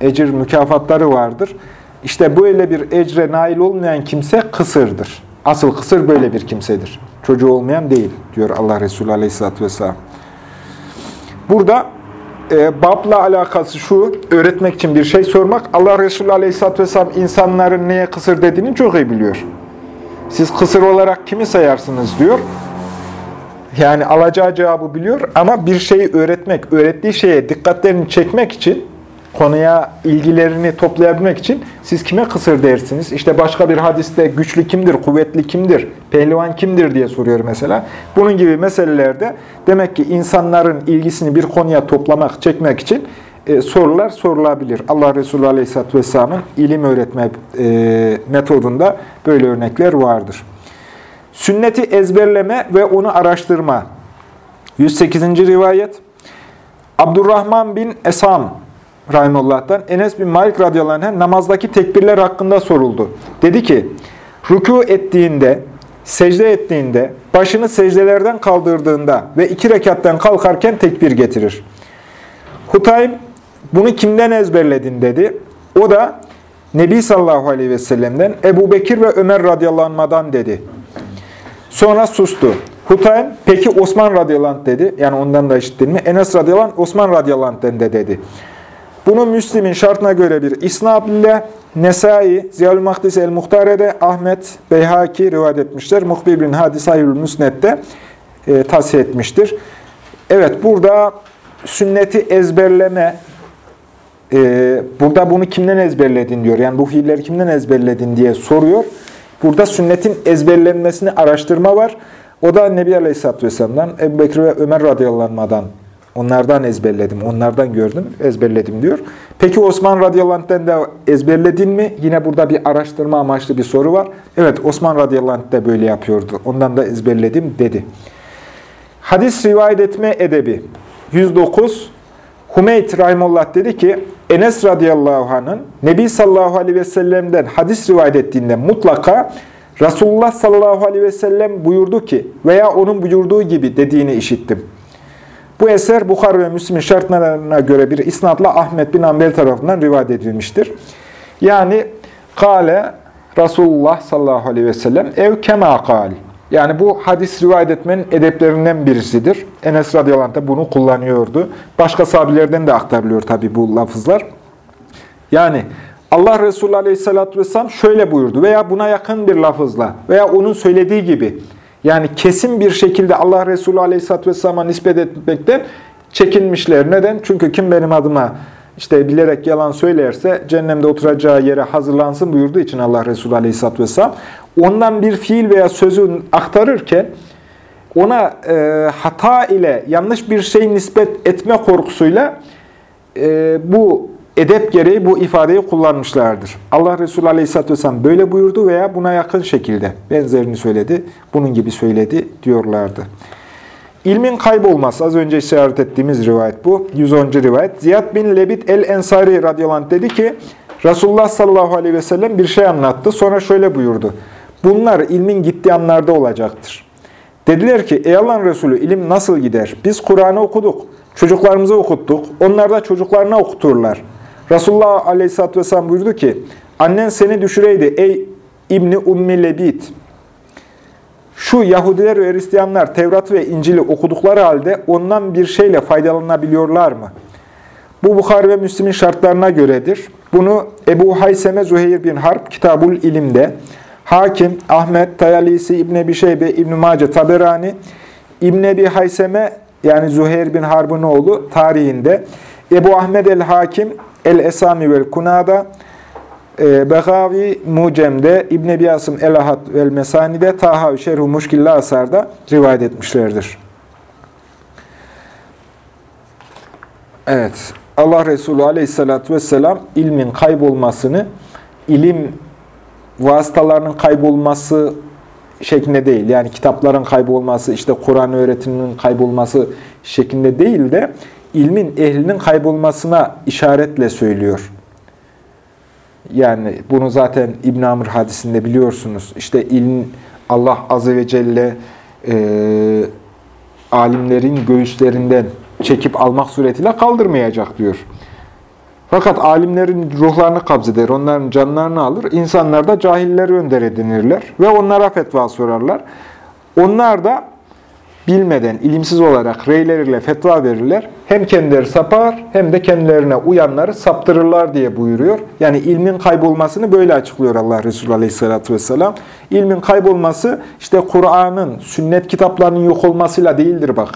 ecir, mükafatları vardır. İşte böyle bir ecre nail olmayan kimse kısırdır. Asıl kısır böyle bir kimsedir. Çocuğu olmayan değil, diyor Allah Resulü Aleyhisselatü Vesselam. Burada e, babla alakası şu, öğretmek için bir şey sormak. Allah Resulü Aleyhisselatü Vesselam insanların neye kısır dediğini çok iyi biliyor. Siz kısır olarak kimi sayarsınız diyor. Yani alacağı cevabı biliyor ama bir şeyi öğretmek, öğrettiği şeye dikkatlerini çekmek için, konuya ilgilerini toplayabilmek için siz kime kısır dersiniz? İşte başka bir hadiste güçlü kimdir, kuvvetli kimdir, pehlivan kimdir diye soruyor mesela. Bunun gibi meselelerde demek ki insanların ilgisini bir konuya toplamak, çekmek için e, sorular sorulabilir. Allah Resulü Aleyhisselatü Vesselam'ın ilim öğretme e, metodunda böyle örnekler vardır. Sünneti ezberleme ve onu araştırma. 108. rivayet. Abdurrahman bin Esam Rahimullah'tan Enes bin Malik radıyallahu anh namazdaki tekbirler hakkında soruldu. Dedi ki, rükû ettiğinde, secde ettiğinde, başını secdelerden kaldırdığında ve iki rekattan kalkarken tekbir getirir. Hutaym, bunu kimden ezberledin dedi. O da Nebi sallallahu aleyhi ve sellem'den Ebu Bekir ve Ömer radıyallahu dedi. Sonra sustu. Hutaym, peki Osman radıyallahu dedi. Yani ondan da işittin mi? Enes radıyallahu Osman radıyallahu de dedi. Bunu Müslim'in şartına göre bir isnad ile Nesai, Ziyalül Mahdis el-Muhtare'de, Ahmet, Beyhaki rivayet etmişler. Muhbir bin Hadi Sahihül Müsned'de e, tasih etmiştir. Evet, burada sünneti ezberleme, e, burada bunu kimden ezberledin diyor. Yani bu fiilleri kimden ezberledin diye soruyor. Burada sünnetin ezberlenmesini araştırma var. O da Nebi Aleyhisselatü Vesselam'dan, Ebu Bekir ve Ömer radıyallahu anh'dan Onlardan ezberledim, onlardan gördüm, ezberledim diyor. Peki Osman radıyallahu de ezberledin mi? Yine burada bir araştırma amaçlı bir soru var. Evet, Osman radıyallahu anh böyle yapıyordu. Ondan da ezberledim dedi. Hadis rivayet etme edebi 109 Hümeyt Rahimullah dedi ki Enes radıyallahu anh'ın Nebi sallallahu aleyhi ve sellem'den hadis rivayet ettiğinde mutlaka Resulullah sallallahu aleyhi ve sellem buyurdu ki veya onun buyurduğu gibi dediğini işittim. Bu eser Bukhar ve Müslim'in şartlarına göre bir isnatla Ahmet bin Amber tarafından rivayet edilmiştir. Yani kale Resulullah sallallahu aleyhi ve sellem ev kema kal Yani bu hadis rivayet etmenin edeplerinden birisidir. Enes radıyallahu anh bunu kullanıyordu. Başka sahabilerden de aktarılıyor tabi bu lafızlar. Yani Allah Resulü aleyhissalatü vesselam şöyle buyurdu veya buna yakın bir lafızla veya onun söylediği gibi yani kesin bir şekilde Allah Resulü aleyhissalatü vesselama nispet etmekten çekinmişler. Neden? Çünkü kim benim adıma işte bilerek yalan söylerse cehennemde oturacağı yere hazırlansın buyurduğu için Allah Resulü aleyhissalatü vesselam ondan bir fiil veya sözü aktarırken ona e, hata ile yanlış bir şey nispet etme korkusuyla e, bu edep gereği bu ifadeyi kullanmışlardır. Allah Resulü Aleyhisselatü Vesselam böyle buyurdu veya buna yakın şekilde benzerini söyledi, bunun gibi söyledi diyorlardı. İlmin kaybolması, az önce işaret ettiğimiz rivayet bu. 110. rivayet. Ziyad bin Lebit el-Ensari radıyallahu anh dedi ki, Resulullah sallallahu aleyhi ve sellem bir şey anlattı. Sonra şöyle buyurdu. Bunlar ilmin gittiği anlarda olacaktır. Dediler ki, ey Allah'ın Resulü ilim nasıl gider? Biz Kur'an'ı okuduk, çocuklarımıza okuttuk, onlar da çocuklarına okuturlar. Resulullah aleyhisselatü vesselam buyurdu ki, annen seni düşüreydi ey İbni Ummi Lebit. Şu Yahudiler ve Hristiyanlar Tevrat ve İncil'i okudukları halde ondan bir şeyle faydalanabiliyorlar mı? Bu Bukhari ve Müslim'in şartlarına göredir. Bunu Ebu Hayseme Züheyr bin Harp Kitabul İlim'de, Hakim, Ahmet, Tayalisi, İbn Ebi Şeybe, İbn Mace, Taberani, İbn Ebi Hayseme yani Züheyr bin Harb'ın oğlu tarihinde, Ebu Ahmed el-Hakim, El-Esami vel Kunada, e, Begavi Mucem'de, İbn Ebi Asım el-Ahad vel Mesani'de, Taha Şerhu Muşkilli Asar'da rivayet etmişlerdir. Evet, Allah Resulü aleyhissalatü vesselam ilmin kaybolmasını, ilim vasıtalarının kaybolması şeklinde değil. Yani kitapların kaybolması, işte Kur'an öğretiminin kaybolması şeklinde değil de ilmin ehlinin kaybolmasına işaretle söylüyor. Yani bunu zaten İbn Amr hadisinde biliyorsunuz. İşte ilim Allah azze ve celle e, alimlerin göğüslerinden çekip almak suretiyle kaldırmayacak diyor. Fakat alimlerin ruhlarını kabzeder, onların canlarını alır. İnsanlar da cahilleri önder edinirler ve onlara fetva sorarlar. Onlar da bilmeden, ilimsiz olarak reyleriyle fetva verirler. Hem kendileri sapar hem de kendilerine uyanları saptırırlar diye buyuruyor. Yani ilmin kaybolmasını böyle açıklıyor Allah Resulü Aleyhisselatü Vesselam. İlmin kaybolması işte Kur'an'ın, sünnet kitaplarının yok olmasıyla değildir bak.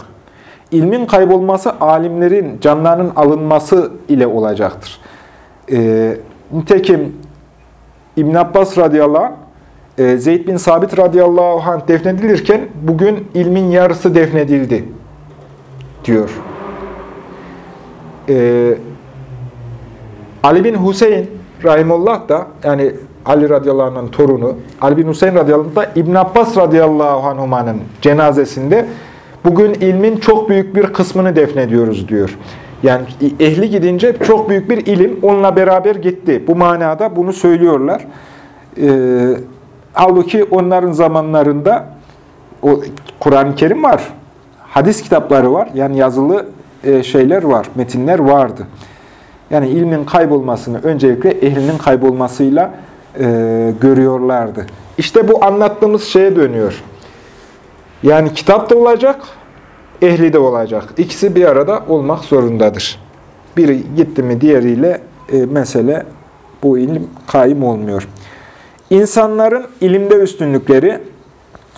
İlmin kaybolması alimlerin canlarının alınması ile olacaktır. Ee, nitekim İbn Abbas radıyallahu anh, Zeyd bin Sabit radıyallahu anh defnedilirken bugün ilmin yarısı defnedildi diyor. Ee, Ali bin Hüseyin rahimullah da yani Ali radıyallahu anh'ın torunu Ali bin Hüseyin radıyallahu anh da İbn Abbas radıyallahu anh'ın cenazesinde bugün ilmin çok büyük bir kısmını defnediyoruz diyor. Yani ehli gidince çok büyük bir ilim onunla beraber gitti. Bu manada bunu söylüyorlar. Ee, halbuki onların zamanlarında o Kur'an-ı Kerim var. Hadis kitapları var. Yani yazılı e, şeyler var, metinler vardı. Yani ilmin kaybolmasını öncelikle ehlinin kaybolmasıyla e, görüyorlardı. İşte bu anlattığımız şeye dönüyor. Yani kitap da olacak, ehli de olacak. İkisi bir arada olmak zorundadır. Biri gitti mi diğeriyle e, mesele bu ilim kaim olmuyor. İnsanların ilimde üstünlükleri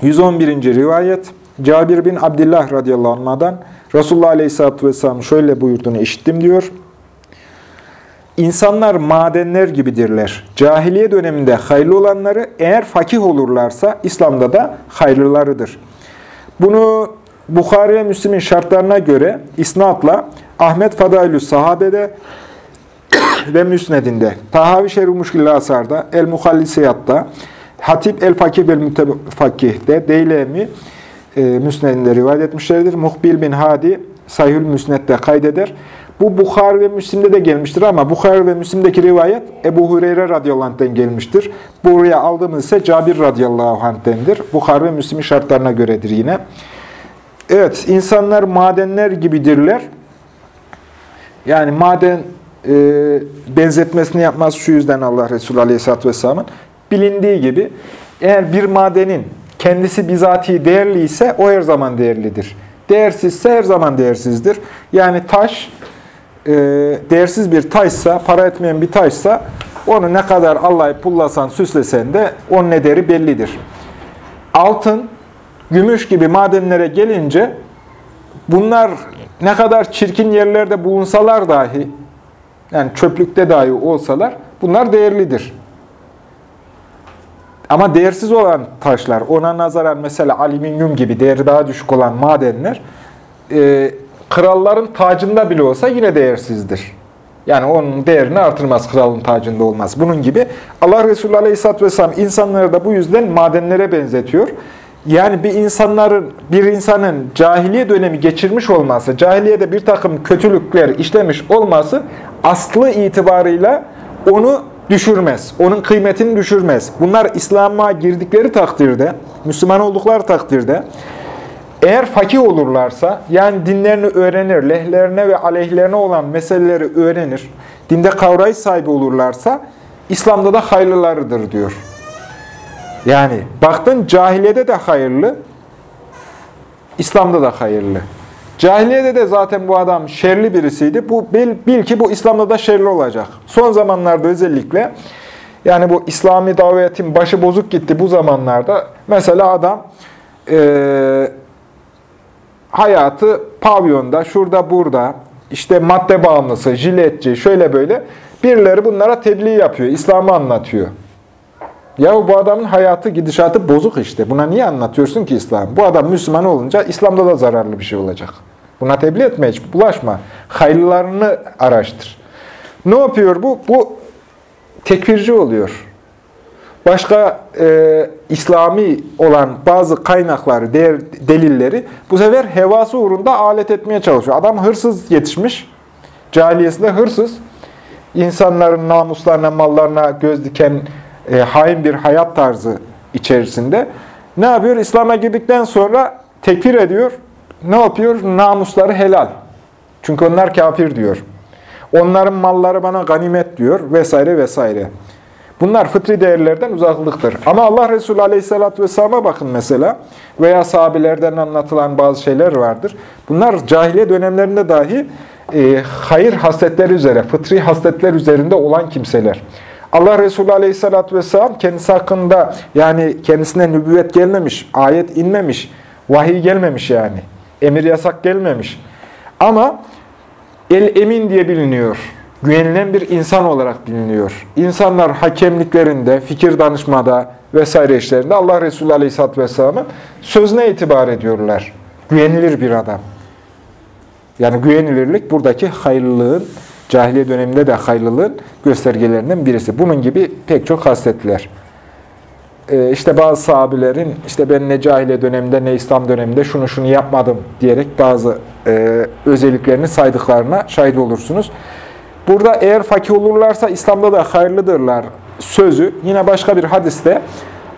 111. rivayet Cabir bin Abdullah radıyallahu anh'dan Resulullah aleyhisselatü vesselam şöyle buyurduğunu işittim diyor. İnsanlar madenler gibidirler. Cahiliye döneminde hayırlı olanları eğer fakih olurlarsa İslam'da da hayırlılarıdır. Bunu Bukhari ve Müslim'in şartlarına göre isnatla Ahmet Fadailü Sahabe'de ve Müsned'inde, Tahavi Şerif Muşkilli Asar'da, El Muhallisiyat'ta, Hatip El Fakih ve Mütefakih'de, Deylemi e, Müsned'inde rivayet etmişlerdir. Muhbil bin Hadi Sayhül Müsned'de kaydeder. Bu Bukhari ve Müslim'de de gelmiştir ama Bukhari ve Müslim'deki rivayet Ebu Hureyre radıyallahu anh'ten gelmiştir. Buraya aldığımız ise Cabir radıyallahu anh'tendir. Bukhari ve Müslim'in şartlarına göredir yine. Evet, insanlar madenler gibidirler. Yani maden e, benzetmesini yapmaz şu yüzden Allah Resulü Aleyhisselatü Vesselam'ın. Bilindiği gibi eğer bir madenin kendisi bizatihi değerli ise o her zaman değerlidir. Değersizse her zaman değersizdir. Yani taş e, değersiz bir taşsa, para etmeyen bir taşsa onu ne kadar Allah'ı pullasan, süslesen de onun ederi bellidir. Altın, gümüş gibi madenlere gelince bunlar ne kadar çirkin yerlerde bulunsalar dahi, yani çöplükte dahi olsalar bunlar değerlidir. Ama değersiz olan taşlar, ona nazaran mesela alüminyum gibi değeri daha düşük olan madenler, e, kralların tacında bile olsa yine değersizdir. Yani onun değerini artırmaz, kralın tacında olmaz. Bunun gibi Allah Resulü Aleyhisselatü Vesselam insanları da bu yüzden madenlere benzetiyor. Yani bir insanların, bir insanın cahiliye dönemi geçirmiş olması, cahiliyede bir takım kötülükler işlemiş olması aslı itibarıyla onu düşürmez. Onun kıymetini düşürmez. Bunlar İslam'a girdikleri takdirde, Müslüman oldukları takdirde eğer fakih olurlarsa, yani dinlerini öğrenir, lehlerine ve aleyhlerine olan meseleleri öğrenir, dinde kavrayış sahibi olurlarsa, İslam'da da hayırlılarıdır diyor. Yani baktın cahiliyede de hayırlı, İslam'da da hayırlı. Cahiliyede de zaten bu adam şerli birisiydi. Bu bil, bil ki bu İslam'da da şerli olacak. Son zamanlarda özellikle yani bu İslami davetin başı bozuk gitti bu zamanlarda. Mesela adam e, hayatı pavyonda, şurada burada, işte madde bağımlısı, jiletçi, şöyle böyle birileri bunlara tebliğ yapıyor, İslam'ı anlatıyor. Ya bu adamın hayatı, gidişatı bozuk işte. Buna niye anlatıyorsun ki İslam? Bu adam Müslüman olunca İslam'da da zararlı bir şey olacak. Buna tebliğ etme hiç, bulaşma. Hayırlarını araştır. Ne yapıyor bu? Bu tekfirci oluyor. Başka e, İslami olan bazı kaynakları, değer, delilleri bu sefer hevası uğrunda alet etmeye çalışıyor. Adam hırsız yetişmiş. Cahiliyesinde hırsız. İnsanların namuslarına, mallarına göz diken e, hain bir hayat tarzı içerisinde. Ne yapıyor? İslam'a girdikten sonra tekfir ediyor. Ne yapıyor? Namusları helal. Çünkü onlar kafir diyor. Onların malları bana ganimet diyor vesaire vesaire. Bunlar fıtri değerlerden uzaklıktır. Ama Allah Resulü Aleyhisselatü Vesselam'a bakın mesela veya sahabelerden anlatılan bazı şeyler vardır. Bunlar cahiliye dönemlerinde dahi e, hayır hasletleri üzere, fıtri hasletler üzerinde olan kimseler. Allah Resulü Aleyhisselatü Vesselam kendisi hakkında yani kendisine nübüvvet gelmemiş, ayet inmemiş, vahiy gelmemiş yani. Emir yasak gelmemiş. Ama el-emin diye biliniyor. Güvenilen bir insan olarak biliniyor. İnsanlar hakemliklerinde, fikir danışmada vesaire işlerinde Allah Resulü Aleyhisselatü Vesselam'ın sözüne itibar ediyorlar. Güvenilir bir adam. Yani güvenilirlik buradaki hayırlılığın, cahiliye döneminde de hayırlılığın göstergelerinden birisi. Bunun gibi pek çok hasletler. Ee, işte bazı sahabilerin işte ben ne cahiliye döneminde ne İslam döneminde şunu şunu yapmadım diyerek bazı e, özelliklerini saydıklarına şahit olursunuz. Burada eğer fakir olurlarsa İslam'da da hayırlıdırlar sözü yine başka bir hadiste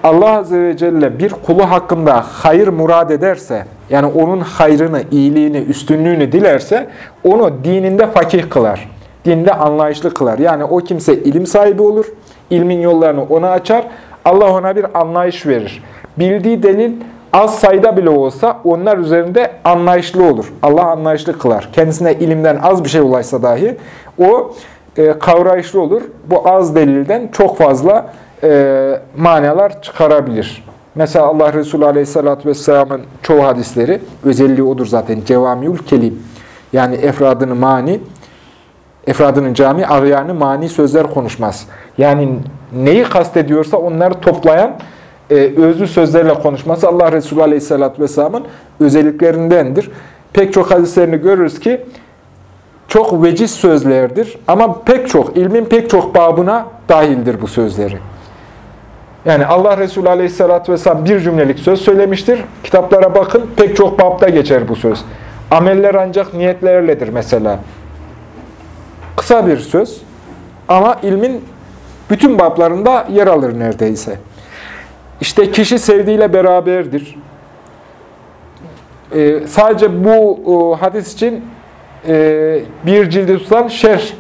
Allah Azze ve Celle bir kulu hakkında hayır murad ederse, yani onun hayrını, iyiliğini, üstünlüğünü dilerse, onu dininde fakih kılar, dinde anlayışlı kılar. Yani o kimse ilim sahibi olur, ilmin yollarını ona açar, Allah ona bir anlayış verir. Bildiği delil az sayıda bile olsa onlar üzerinde anlayışlı olur. Allah anlayışlı kılar. Kendisine ilimden az bir şey ulaşsa dahi o e, kavrayışlı olur. Bu az delilden çok fazla e, manalar çıkarabilir. Mesela Allah Resulü Aleyhisselatü Vesselam'ın çoğu hadisleri, özelliği odur zaten, cevamiül kelim. Yani efradını mani, efradının cami, ağyanı mani sözler konuşmaz. Yani neyi kastediyorsa onları toplayan, e, özlü sözlerle konuşması Allah Resulü Aleyhisselatü Vesselam'ın özelliklerindendir. Pek çok hadislerini görürüz ki, çok veciz sözlerdir ama pek çok, ilmin pek çok babına dahildir bu sözleri. Yani Allah Resulü Aleyhisselatü Vesselam bir cümlelik söz söylemiştir. Kitaplara bakın pek çok babda geçer bu söz. Ameller ancak niyetlerledir mesela. Kısa bir söz ama ilmin bütün bablarında yer alır neredeyse. İşte kişi sevdiğiyle beraberdir. Ee, sadece bu o, hadis için e, bir cildi tutan şer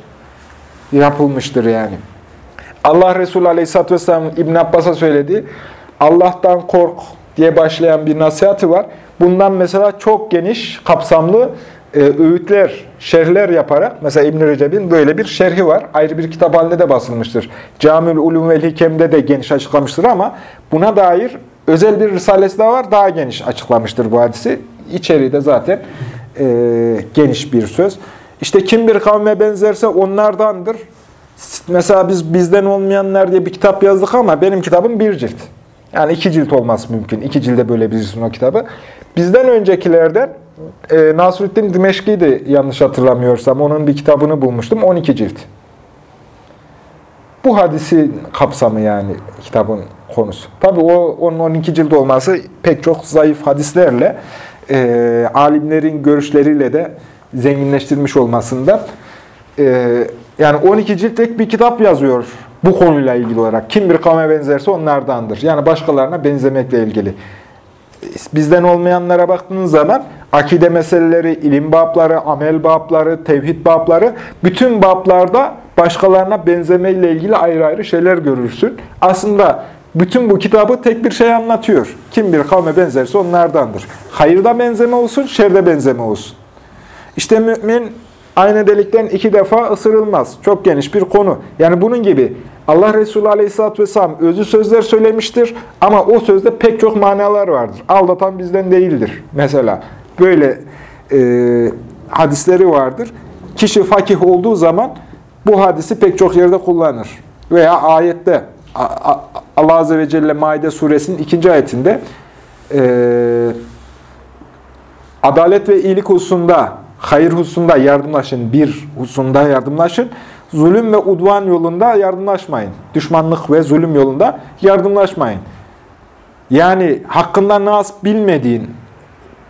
yapılmıştır yani. Allah Resulü Aleyhisselatü Vesselam İbn Abbas'a söyledi. Allah'tan kork, diye başlayan bir nasihatı var. Bundan mesela çok geniş, kapsamlı e, öğütler, şerhler yaparak, mesela İbn-i Recep'in böyle bir şerhi var. Ayrı bir kitap halinde de basılmıştır. Camül Ulum ve Hikem'de de geniş açıklamıştır ama buna dair özel bir risalesi de var. Daha geniş açıklamıştır bu hadisi. İçeriği de zaten e, geniş bir söz. İşte kim bir kavme benzerse onlardandır. Mesela biz bizden olmayanlar diye bir kitap yazdık ama benim kitabım bir cilt. Yani iki cilt olması mümkün. İki cilde böyle bilirsin o kitabı. Bizden öncekilerden e, Nasruddin Dimeşki'ydi yanlış hatırlamıyorsam. Onun bir kitabını bulmuştum. 12 cilt. Bu hadisi kapsamı yani kitabın konusu. Tabi o onun 12 cilt olması pek çok zayıf hadislerle e, alimlerin görüşleriyle de zenginleştirmiş olmasında e, yani 12 ciltlik bir kitap yazıyor bu konuyla ilgili olarak. Kim bir kavme benzerse onlardandır. Yani başkalarına benzemekle ilgili. Bizden olmayanlara baktığınız zaman akide meseleleri, ilim babları, amel babları, tevhid babları, bütün bablarda başkalarına benzemeyle ilgili ayrı ayrı şeyler görürsün. Aslında bütün bu kitabı tek bir şey anlatıyor. Kim bir kavme benzerse onlardandır. Hayırda benzeme olsun, şerde benzeme olsun. İşte mümin aynı delikten iki defa ısırılmaz. Çok geniş bir konu. Yani bunun gibi Allah Resulü Aleyhisselatü Vesselam özü sözler söylemiştir ama o sözde pek çok manalar vardır. Aldatan bizden değildir. Mesela böyle e, hadisleri vardır. Kişi fakih olduğu zaman bu hadisi pek çok yerde kullanır. Veya ayette Allah Azze ve Celle Maide suresinin ikinci ayetinde e, adalet ve iyilik hususunda hayır hususunda yardımlaşın, bir hususunda yardımlaşın. Zulüm ve udvan yolunda yardımlaşmayın. Düşmanlık ve zulüm yolunda yardımlaşmayın. Yani hakkında nas bilmediğin,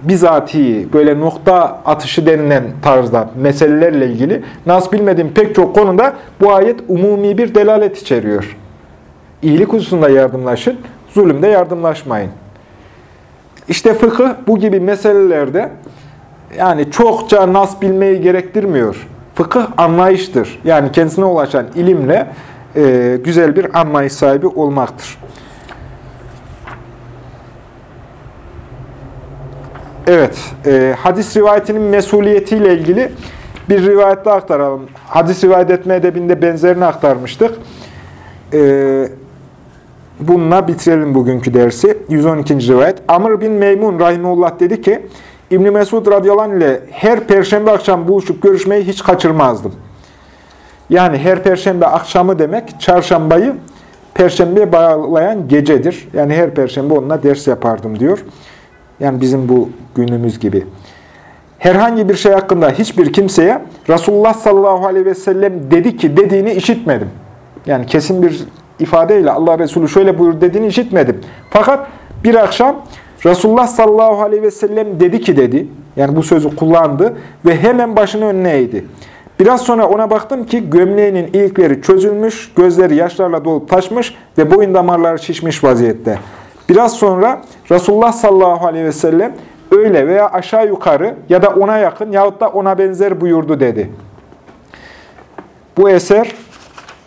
bizatihi böyle nokta atışı denilen tarzda meselelerle ilgili nas bilmediğin pek çok konuda bu ayet umumi bir delalet içeriyor. İyilik hususunda yardımlaşın, zulümde yardımlaşmayın. İşte fıkıh bu gibi meselelerde yani çokça nas bilmeyi gerektirmiyor. Fıkıh anlayıştır. Yani kendisine ulaşan ilimle e, güzel bir anlayış sahibi olmaktır. Evet, e, hadis rivayetinin mesuliyetiyle ilgili bir rivayette aktaralım. Hadis rivayet etme edebinde benzerini aktarmıştık. E, bununla bitirelim bugünkü dersi. 112. rivayet. Amr bin Meymun Rahimullah dedi ki, İbn Mesud radıyallahu ile her perşembe akşam buluşup görüşmeyi hiç kaçırmazdım. Yani her perşembe akşamı demek çarşambayı perşembeye bağlayan gecedir. Yani her perşembe onunla ders yapardım diyor. Yani bizim bu günümüz gibi. Herhangi bir şey hakkında hiçbir kimseye Resulullah sallallahu aleyhi ve sellem dedi ki dediğini işitmedim. Yani kesin bir ifadeyle Allah Resulü şöyle buyur dediğini işitmedim. Fakat bir akşam Resulullah sallallahu aleyhi ve sellem dedi ki dedi. Yani bu sözü kullandı ve hemen başını önüne eğdi. Biraz sonra ona baktım ki gömleğinin ilikleri çözülmüş, gözleri yaşlarla dolup taşmış ve boyun damarları şişmiş vaziyette. Biraz sonra Resulullah sallallahu aleyhi ve sellem öyle veya aşağı yukarı ya da ona yakın yahut da ona benzer buyurdu dedi. Bu eser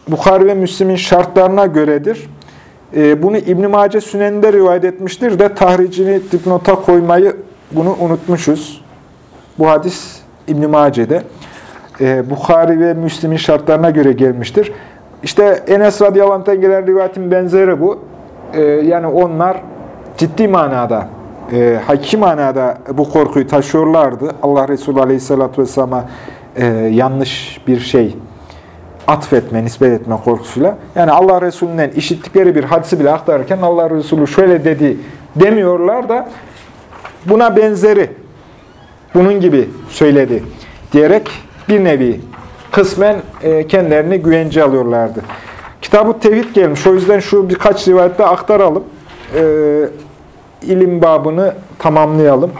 Bukhari ve Müslim'in şartlarına göredir. Ee, bunu İbn-i Mace Sünen'de rivayet etmiştir de tahricini dipnota koymayı bunu unutmuşuz. Bu hadis İbn-i Mace'de. Ee, Bukhari ve Müslim'in şartlarına göre gelmiştir. İşte Enes radıyallahu anh'tan gelen rivayetin benzeri bu. Ee, yani onlar ciddi manada, e, hakiki manada bu korkuyu taşıyorlardı. Allah Resulü aleyhissalatü vesselam'a e, yanlış bir şey atfetme, nispet etme korkusuyla. Yani Allah Resulü'nden işittikleri bir hadisi bile aktarırken Allah Resulü şöyle dedi demiyorlar da buna benzeri, bunun gibi söyledi diyerek bir nevi kısmen e, kendilerini güvence alıyorlardı. Kitab-ı Tevhid gelmiş. O yüzden şu birkaç rivayette aktaralım. E, ilim babını tamamlayalım.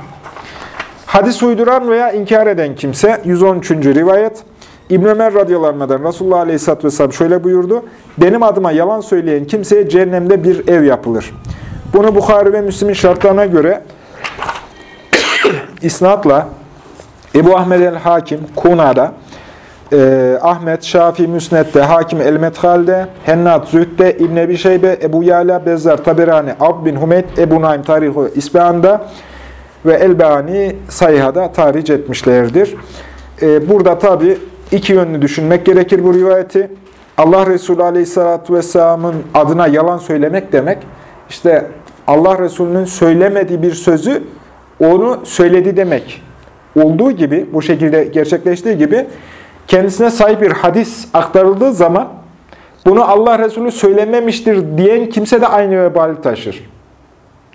Hadis uyduran veya inkar eden kimse 113. rivayet. İbn Ömer radıyallahu Resulullah aleyhisselatü vesselam şöyle buyurdu. Benim adıma yalan söyleyen kimseye cehennemde bir ev yapılır. Bunu Bukhari ve Müslim'in şartlarına göre isnatla Ebu Ahmed el-Hakim Kuna'da e, Ahmet, Şafii, Müsned'de, Hakim, El-Methal'de, Hennat, Zühd'de, İbn Ebi Şeybe, Ebu Yala, Bezzar, Taberani, Ab bin Humeyd, Ebu Naim Tarihu İsbehan'da ve Elbani Sayha'da tahric etmişlerdir. E, burada tabi iki yönlü düşünmek gerekir bu rivayeti. Allah Resulü Aleyhisselatü Vesselam'ın adına yalan söylemek demek, işte Allah Resulü'nün söylemediği bir sözü onu söyledi demek olduğu gibi, bu şekilde gerçekleştiği gibi kendisine sahip bir hadis aktarıldığı zaman bunu Allah Resulü söylememiştir diyen kimse de aynı vebali taşır.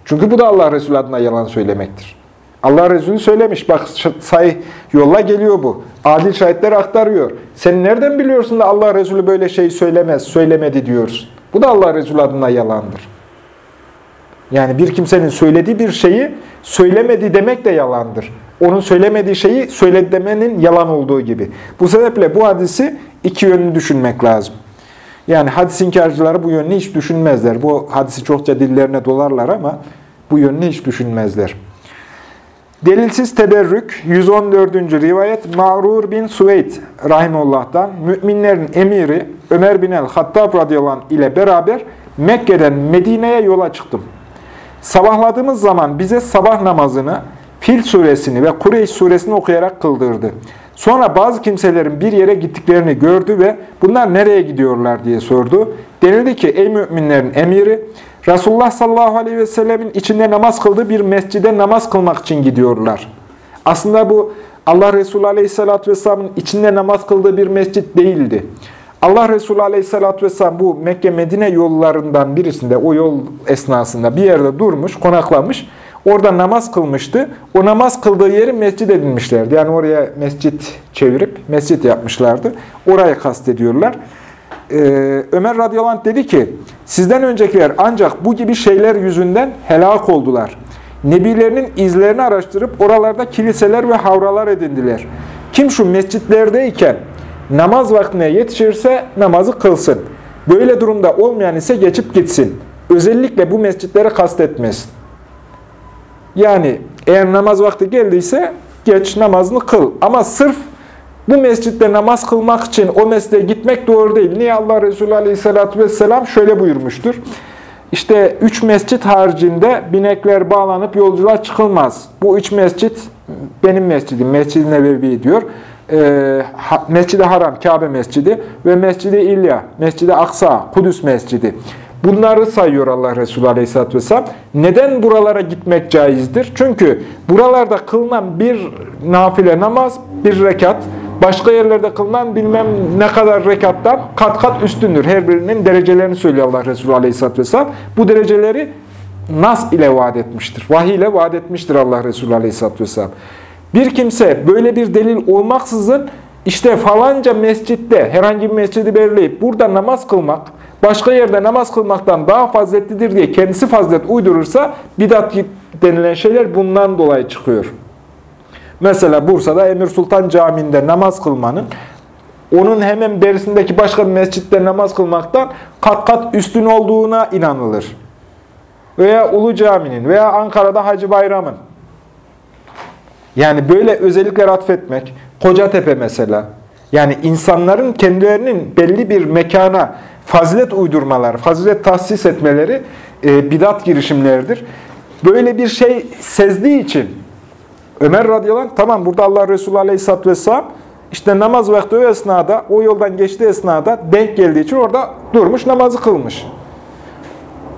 Çünkü bu da Allah Resulü adına yalan söylemektir. Allah Resulü söylemiş, bak say yolla geliyor bu. Adil şahitler aktarıyor. Sen nereden biliyorsun da Allah Resulü böyle şey söylemez, söylemedi diyorsun. Bu da Allah Resulü adına yalandır. Yani bir kimsenin söylediği bir şeyi söylemedi demek de yalandır. Onun söylemediği şeyi söyledi demenin yalan olduğu gibi. Bu sebeple bu hadisi iki yönlü düşünmek lazım. Yani hadis inkarcıları bu yönünü hiç düşünmezler. Bu hadisi çokça dillerine dolarlar ama bu yönünü hiç düşünmezler. Delilsiz teberrük 114. rivayet Ma'rur bin Suveyd rahimullah'tan müminlerin emiri Ömer bin el-Hattab radıyallahu ile beraber Mekke'den Medine'ye yola çıktım. Sabahladığımız zaman bize sabah namazını Fil suresini ve Kureyş suresini okuyarak kıldırdı. Sonra bazı kimselerin bir yere gittiklerini gördü ve bunlar nereye gidiyorlar diye sordu. Denildi ki ey müminlerin emiri Resulullah sallallahu aleyhi ve sellemin içinde namaz kıldığı bir mescide namaz kılmak için gidiyorlar. Aslında bu Allah Resulü aleyhissalatü vesselamın içinde namaz kıldığı bir mescit değildi. Allah Resulü aleyhissalatü vesselam bu Mekke-Medine yollarından birisinde, o yol esnasında bir yerde durmuş, konaklamış. Orada namaz kılmıştı. O namaz kıldığı yeri mescid edinmişlerdi. Yani oraya mescit çevirip mescit yapmışlardı. Orayı kastediyorlar. Ee, Ömer radıyallahu anh dedi ki, sizden öncekiler ancak bu gibi şeyler yüzünden helak oldular. Nebilerinin izlerini araştırıp oralarda kiliseler ve havralar edindiler. Kim şu mescitlerdeyken namaz vaktine yetişirse namazı kılsın. Böyle durumda olmayan ise geçip gitsin. Özellikle bu mescitlere kastetmesin. Yani eğer namaz vakti geldiyse geç namazını kıl. Ama sırf bu mescitte namaz kılmak için o mescide gitmek doğru değil. Niye Allah Resulü Aleyhisselatü Vesselam şöyle buyurmuştur. İşte üç mescit haricinde binekler bağlanıp yolculuğa çıkılmaz. Bu üç mescit benim mescidim, Mescid-i Nebevi diyor. Ee, Mescid-i Haram, Kabe Mescidi ve Mescid-i İlya, Mescid-i Aksa, Kudüs Mescidi. Bunları sayıyor Allah Resulü Aleyhisselatü Vesselam. Neden buralara gitmek caizdir? Çünkü buralarda kılınan bir nafile namaz, bir rekat, başka yerlerde kılınan bilmem ne kadar rekattan kat kat üstündür. Her birinin derecelerini söylüyor Allah Resulü Aleyhisselatü Vesselam. Bu dereceleri nas ile vaat etmiştir. Vahiy ile vaat etmiştir Allah Resulü Aleyhisselatü Vesselam. Bir kimse böyle bir delil olmaksızın işte falanca mescitte herhangi bir mescidi belirleyip burada namaz kılmak, başka yerde namaz kılmaktan daha faziletlidir diye kendisi fazilet uydurursa bidat denilen şeyler bundan dolayı çıkıyor. Mesela Bursa'da Emir Sultan Camii'nde namaz kılmanın onun hemen berisindeki başka bir mescitte namaz kılmaktan kat kat üstün olduğuna inanılır. Veya Ulu Cami'nin veya Ankara'da Hacı Bayram'ın. Yani böyle özellikler atfetmek, Kocatepe mesela. Yani insanların kendilerinin belli bir mekana fazilet uydurmaları, fazilet tahsis etmeleri e, bidat girişimleridir. Böyle bir şey sezdiği için Ömer radıyallahu anh, tamam burada Allah Resulü aleyhisselatü vesselam işte namaz vakti o esnada, o yoldan geçtiği esnada denk geldiği için orada durmuş namazı kılmış.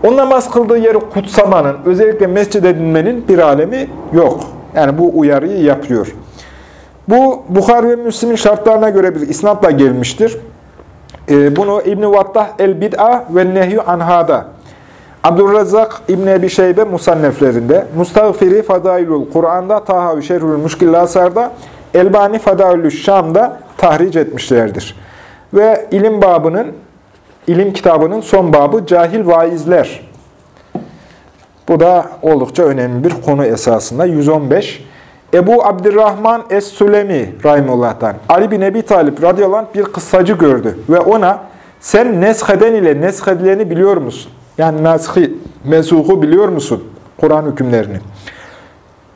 O namaz kıldığı yeri kutsamanın, özellikle mescid edinmenin bir alemi yok. Yani bu uyarıyı yapıyor. Bu Bukhari ve Müslim'in şartlarına göre bir isnatla gelmiştir. Ee, bunu İbn-i Vattah el-Bid'a ve Nehyü Anha'da, Abdurrazzak İbn-i Ebi Şeybe Musanneflerinde, Mustagfiri Fadailul Kur'an'da, Tahavi Şerhül Müşkillasar'da, Elbani Fadailül Şam'da tahric etmişlerdir. Ve ilim babının, ilim kitabının son babı cahil vaizler. Bu da oldukça önemli bir konu esasında. 115. Ebu Abdurrahman Es-Sülemi Rahimullah'tan Ali bin Ebi Talip radıyallahu anh bir kıssacı gördü ve ona sen nesheden ile neshedileni biliyor musun? Yani nashi, mesuhu biliyor musun? Kur'an hükümlerini.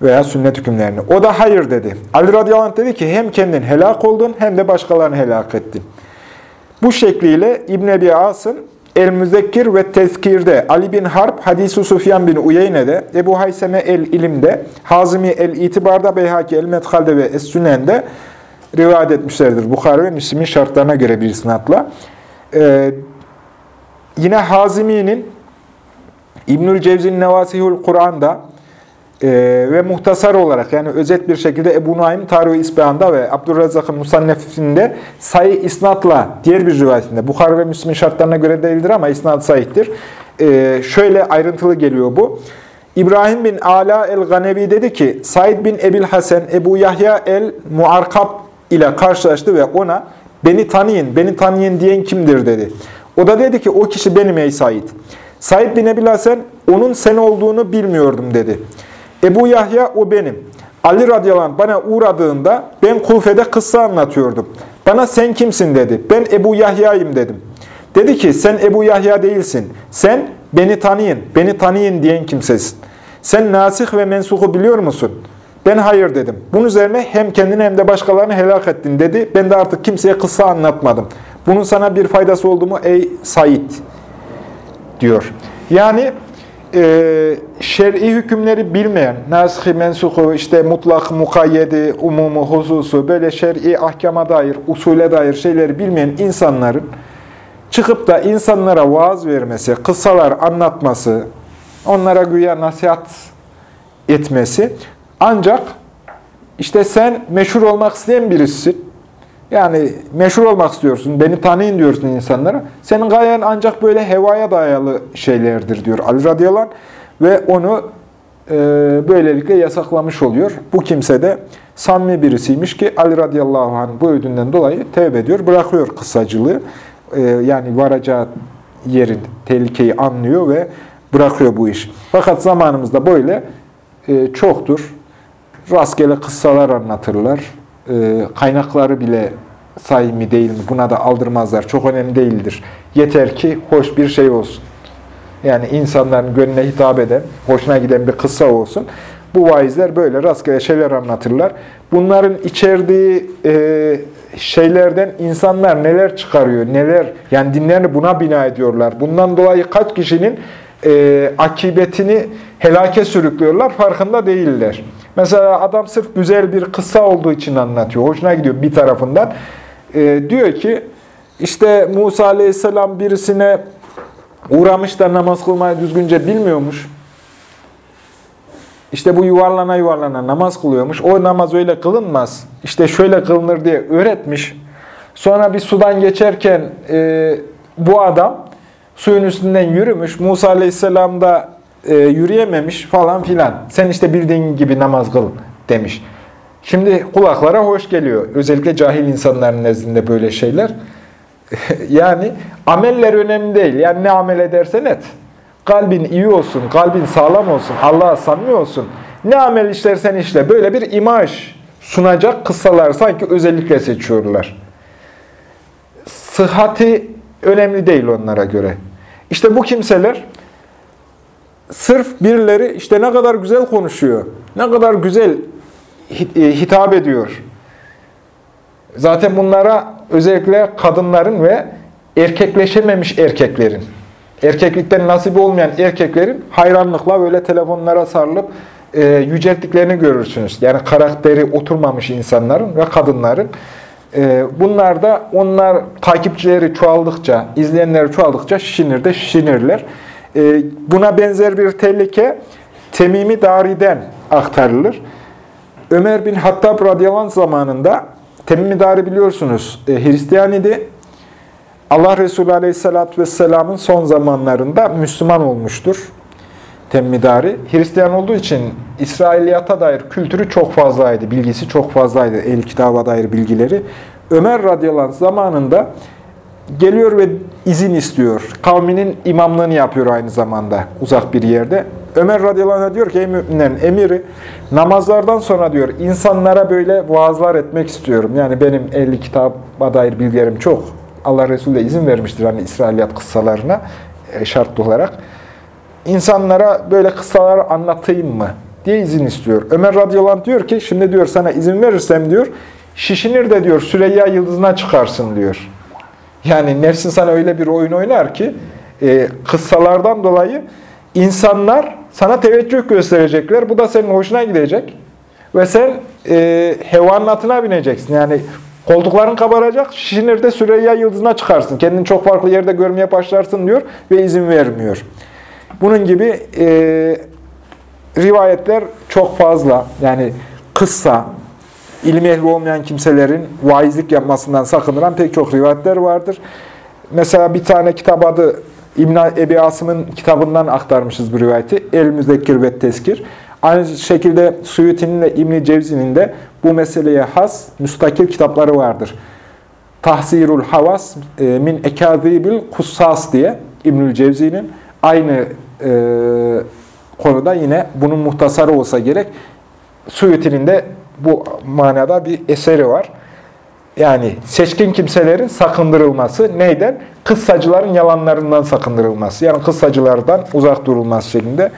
veya sünnet hükümlerini. O da hayır dedi. Ali radıyallahu anh dedi ki hem kendin helak oldun hem de başkalarını helak ettin. Bu şekliyle İbn Ebi Asım El-Müzekkir ve Tezkir'de, Ali bin Harp, Hadis-i Sufyan bin Uyeyne'de, Ebu Hayseme El-İlim'de, Hazimi El-İtibar'da, Beyhaki El-Medhal'de ve Es-Sünen'de rivayet etmişlerdir. Bukhari ve Müslim'in şartlarına göre bir isnatla. Ee, yine Hazimi'nin İbnül Cevzi'nin Nevasihul Kur'an'da e, ve muhtasar olarak yani özet bir şekilde Ebu Naim Tarih-i İsbehan'da ve Abdurrezzak'ın Musannef'inde sayı isnatla diğer bir rivayetinde Bukhari ve Müslim'in şartlarına göre değildir ama isnat sahihtir. E, şöyle ayrıntılı geliyor bu. İbrahim bin Ala el-Ganevi dedi ki Said bin Ebil Hasan Ebu Yahya el-Muarkab ile karşılaştı ve ona beni tanıyın, beni tanıyın diyen kimdir dedi. O da dedi ki o kişi benim ey Said. Said bin Ebil Hasan onun sen olduğunu bilmiyordum dedi. Ebu Yahya o benim. Ali radıyallahu bana uğradığında ben Kufe'de kıssa anlatıyordum. Bana sen kimsin dedi. Ben Ebu Yahya'yım dedim. Dedi ki sen Ebu Yahya değilsin. Sen beni tanıyın, beni tanıyın diyen kimsesin. Sen nasih ve mensuhu biliyor musun? Ben hayır dedim. Bunun üzerine hem kendini hem de başkalarını helak ettin dedi. Ben de artık kimseye kıssa anlatmadım. Bunun sana bir faydası oldu mu ey Said? diyor. Yani e, şer'i hükümleri bilmeyen, naskı mensuku, işte mutlak, mukayyedi, umumu, hususu, böyle şer'i ahkama dair, usule dair şeyleri bilmeyen insanların çıkıp da insanlara vaaz vermesi, kıssalar anlatması, onlara güya nasihat etmesi ancak işte sen meşhur olmak isteyen birisisin. Yani meşhur olmak istiyorsun, beni tanıyın diyorsun insanlara. Senin gayen ancak böyle hevaya dayalı şeylerdir diyor Ali radıyallahu anh. Ve onu e, böylelikle yasaklamış oluyor. Bu kimse de samimi birisiymiş ki Ali radıyallahu anh bu ödünden dolayı tevbe ediyor, bırakıyor kıssacılığı. E, yani varacağı yerin tehlikeyi anlıyor ve bırakıyor bu iş. Fakat zamanımızda böyle e, çoktur. Rastgele kıssalar anlatırlar. E, kaynakları bile say mı değil mi buna da aldırmazlar. Çok önemli değildir. Yeter ki hoş bir şey olsun. Yani insanların gönlüne hitap eden, hoşuna giden bir kıssa olsun. Bu vaizler böyle rastgele şeyler anlatırlar. Bunların içerdiği e, şeylerden insanlar neler çıkarıyor, neler, yani dinlerini buna bina ediyorlar. Bundan dolayı kaç kişinin e, akibetini helake sürüklüyorlar, farkında değiller. Mesela adam sırf güzel bir kıssa olduğu için anlatıyor. Hoşuna gidiyor bir tarafından. E, diyor ki, işte Musa Aleyhisselam birisine uğramış da namaz kılmayı düzgünce bilmiyormuş. İşte bu yuvarlana yuvarlana namaz kılıyormuş. O namaz öyle kılınmaz. İşte şöyle kılınır diye öğretmiş. Sonra bir sudan geçerken e, bu adam suyun üstünden yürümüş. Musa Aleyhisselam da e, yürüyememiş falan filan. Sen işte bildiğin gibi namaz kıl demiş. Şimdi kulaklara hoş geliyor. Özellikle cahil insanların nezdinde böyle şeyler. yani ameller önemli değil. Yani ne amel edersen et. Kalbin iyi olsun, kalbin sağlam olsun, Allah'a samimi olsun. Ne amel işlersen işle. Böyle bir imaj sunacak kıssalar sanki özellikle seçiyorlar. Sıhhati önemli değil onlara göre. İşte bu kimseler sırf birileri işte ne kadar güzel konuşuyor, ne kadar güzel hitap ediyor. Zaten bunlara özellikle kadınların ve erkekleşememiş erkeklerin, erkeklikten nasibi olmayan erkeklerin hayranlıkla böyle telefonlara sarılıp e, yücelttiklerini görürsünüz. Yani karakteri oturmamış insanların ve kadınların. E, bunlar da onlar takipçileri çoğaldıkça, izleyenleri çoğaldıkça şişinir de şişinirler. E, buna benzer bir tehlike Temimi Dari'den aktarılır. Ömer bin Hattab radıyallahu zamanında Temimi Dari biliyorsunuz e, Hristiyan idi. Allah Resulü Aleyhisselatü Vesselam'ın son zamanlarında Müslüman olmuştur. Temmidari. Hristiyan olduğu için İsrailiyata dair kültürü çok fazlaydı, bilgisi çok fazlaydı, el kitaba dair bilgileri. Ömer radıyallahu zamanında geliyor ve izin istiyor. Kavminin imamlığını yapıyor aynı zamanda uzak bir yerde. Ömer radıyallahu diyor ki müminlerin emiri namazlardan sonra diyor insanlara böyle vaazlar etmek istiyorum. Yani benim ehli kitaba dair bilgilerim çok. Allah Resulü de izin vermiştir hani İsrailiyat kıssalarına şartlı olarak. İnsanlara böyle kıssalar anlatayım mı diye izin istiyor. Ömer radıyallahu diyor ki şimdi diyor sana izin verirsem diyor şişinir de diyor Süreyya yıldızına çıkarsın diyor. Yani nefsin sana öyle bir oyun oynar ki e, kıssalardan dolayı insanlar sana teveccüh gösterecekler. Bu da senin hoşuna gidecek. Ve sen e, hevanın atına bineceksin. Yani koltukların kabaracak, şişinir de Süreyya yıldızına çıkarsın. Kendini çok farklı yerde görmeye başlarsın diyor ve izin vermiyor. Bunun gibi e, rivayetler çok fazla. Yani kıssa, ilim ehli olmayan kimselerin vaizlik yapmasından sakındıran pek çok rivayetler vardır. Mesela bir tane kitap adı İbn Ebi Asım'ın kitabından aktarmışız bu rivayeti. El Müzekkir ve Teskir. Aynı şekilde Suyuti'nin ve İbn Cevzi'nin de bu meseleye has müstakil kitapları vardır. Tahzirul Havas e, min Ekazibil Kussas diye İbnül Cevzi'nin aynı e, konuda yine bunun muhtasarı olsa gerek. Suyuti'nin de bu manada bir eseri var. Yani seçkin kimselerin sakındırılması neyden? Kıssacıların yalanlarından sakındırılması. Yani kıssacılardan uzak durulması şeklinde.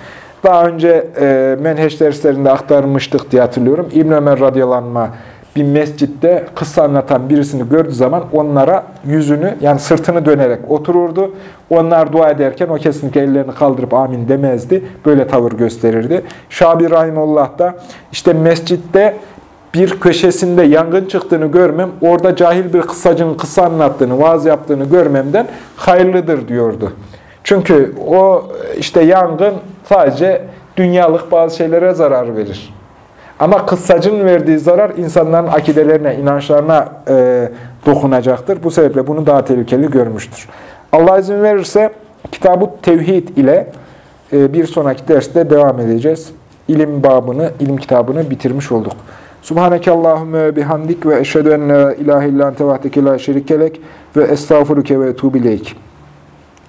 Daha önce e, menheş derslerinde aktarmıştık diye hatırlıyorum. İbn Ömer radıyallahu anh bir mescitte kıssa anlatan birisini gördüğü zaman onlara yüzünü yani sırtını dönerek otururdu. Onlar dua ederken o kesinlikle ellerini kaldırıp amin demezdi. Böyle tavır gösterirdi. Şabi Rahimullah da işte mescitte bir köşesinde yangın çıktığını görmem, orada cahil bir kıssacının kıssa anlattığını, vaaz yaptığını görmemden hayırlıdır diyordu. Çünkü o işte yangın sadece dünyalık bazı şeylere zarar verir. Ama kıssacının verdiği zarar insanların akidelerine, inançlarına e, dokunacaktır. Bu sebeple bunu daha tehlikeli görmüştür. Allah izin verirse kitab Tevhid ile e, bir sonraki derste devam edeceğiz. İlim babını, ilim kitabını bitirmiş olduk. Subhaneke Allahümme bihamdik ve eşhedü en la ilahe illa ente vahdeke la şerikelek ve estağfuruke ve etubileyk.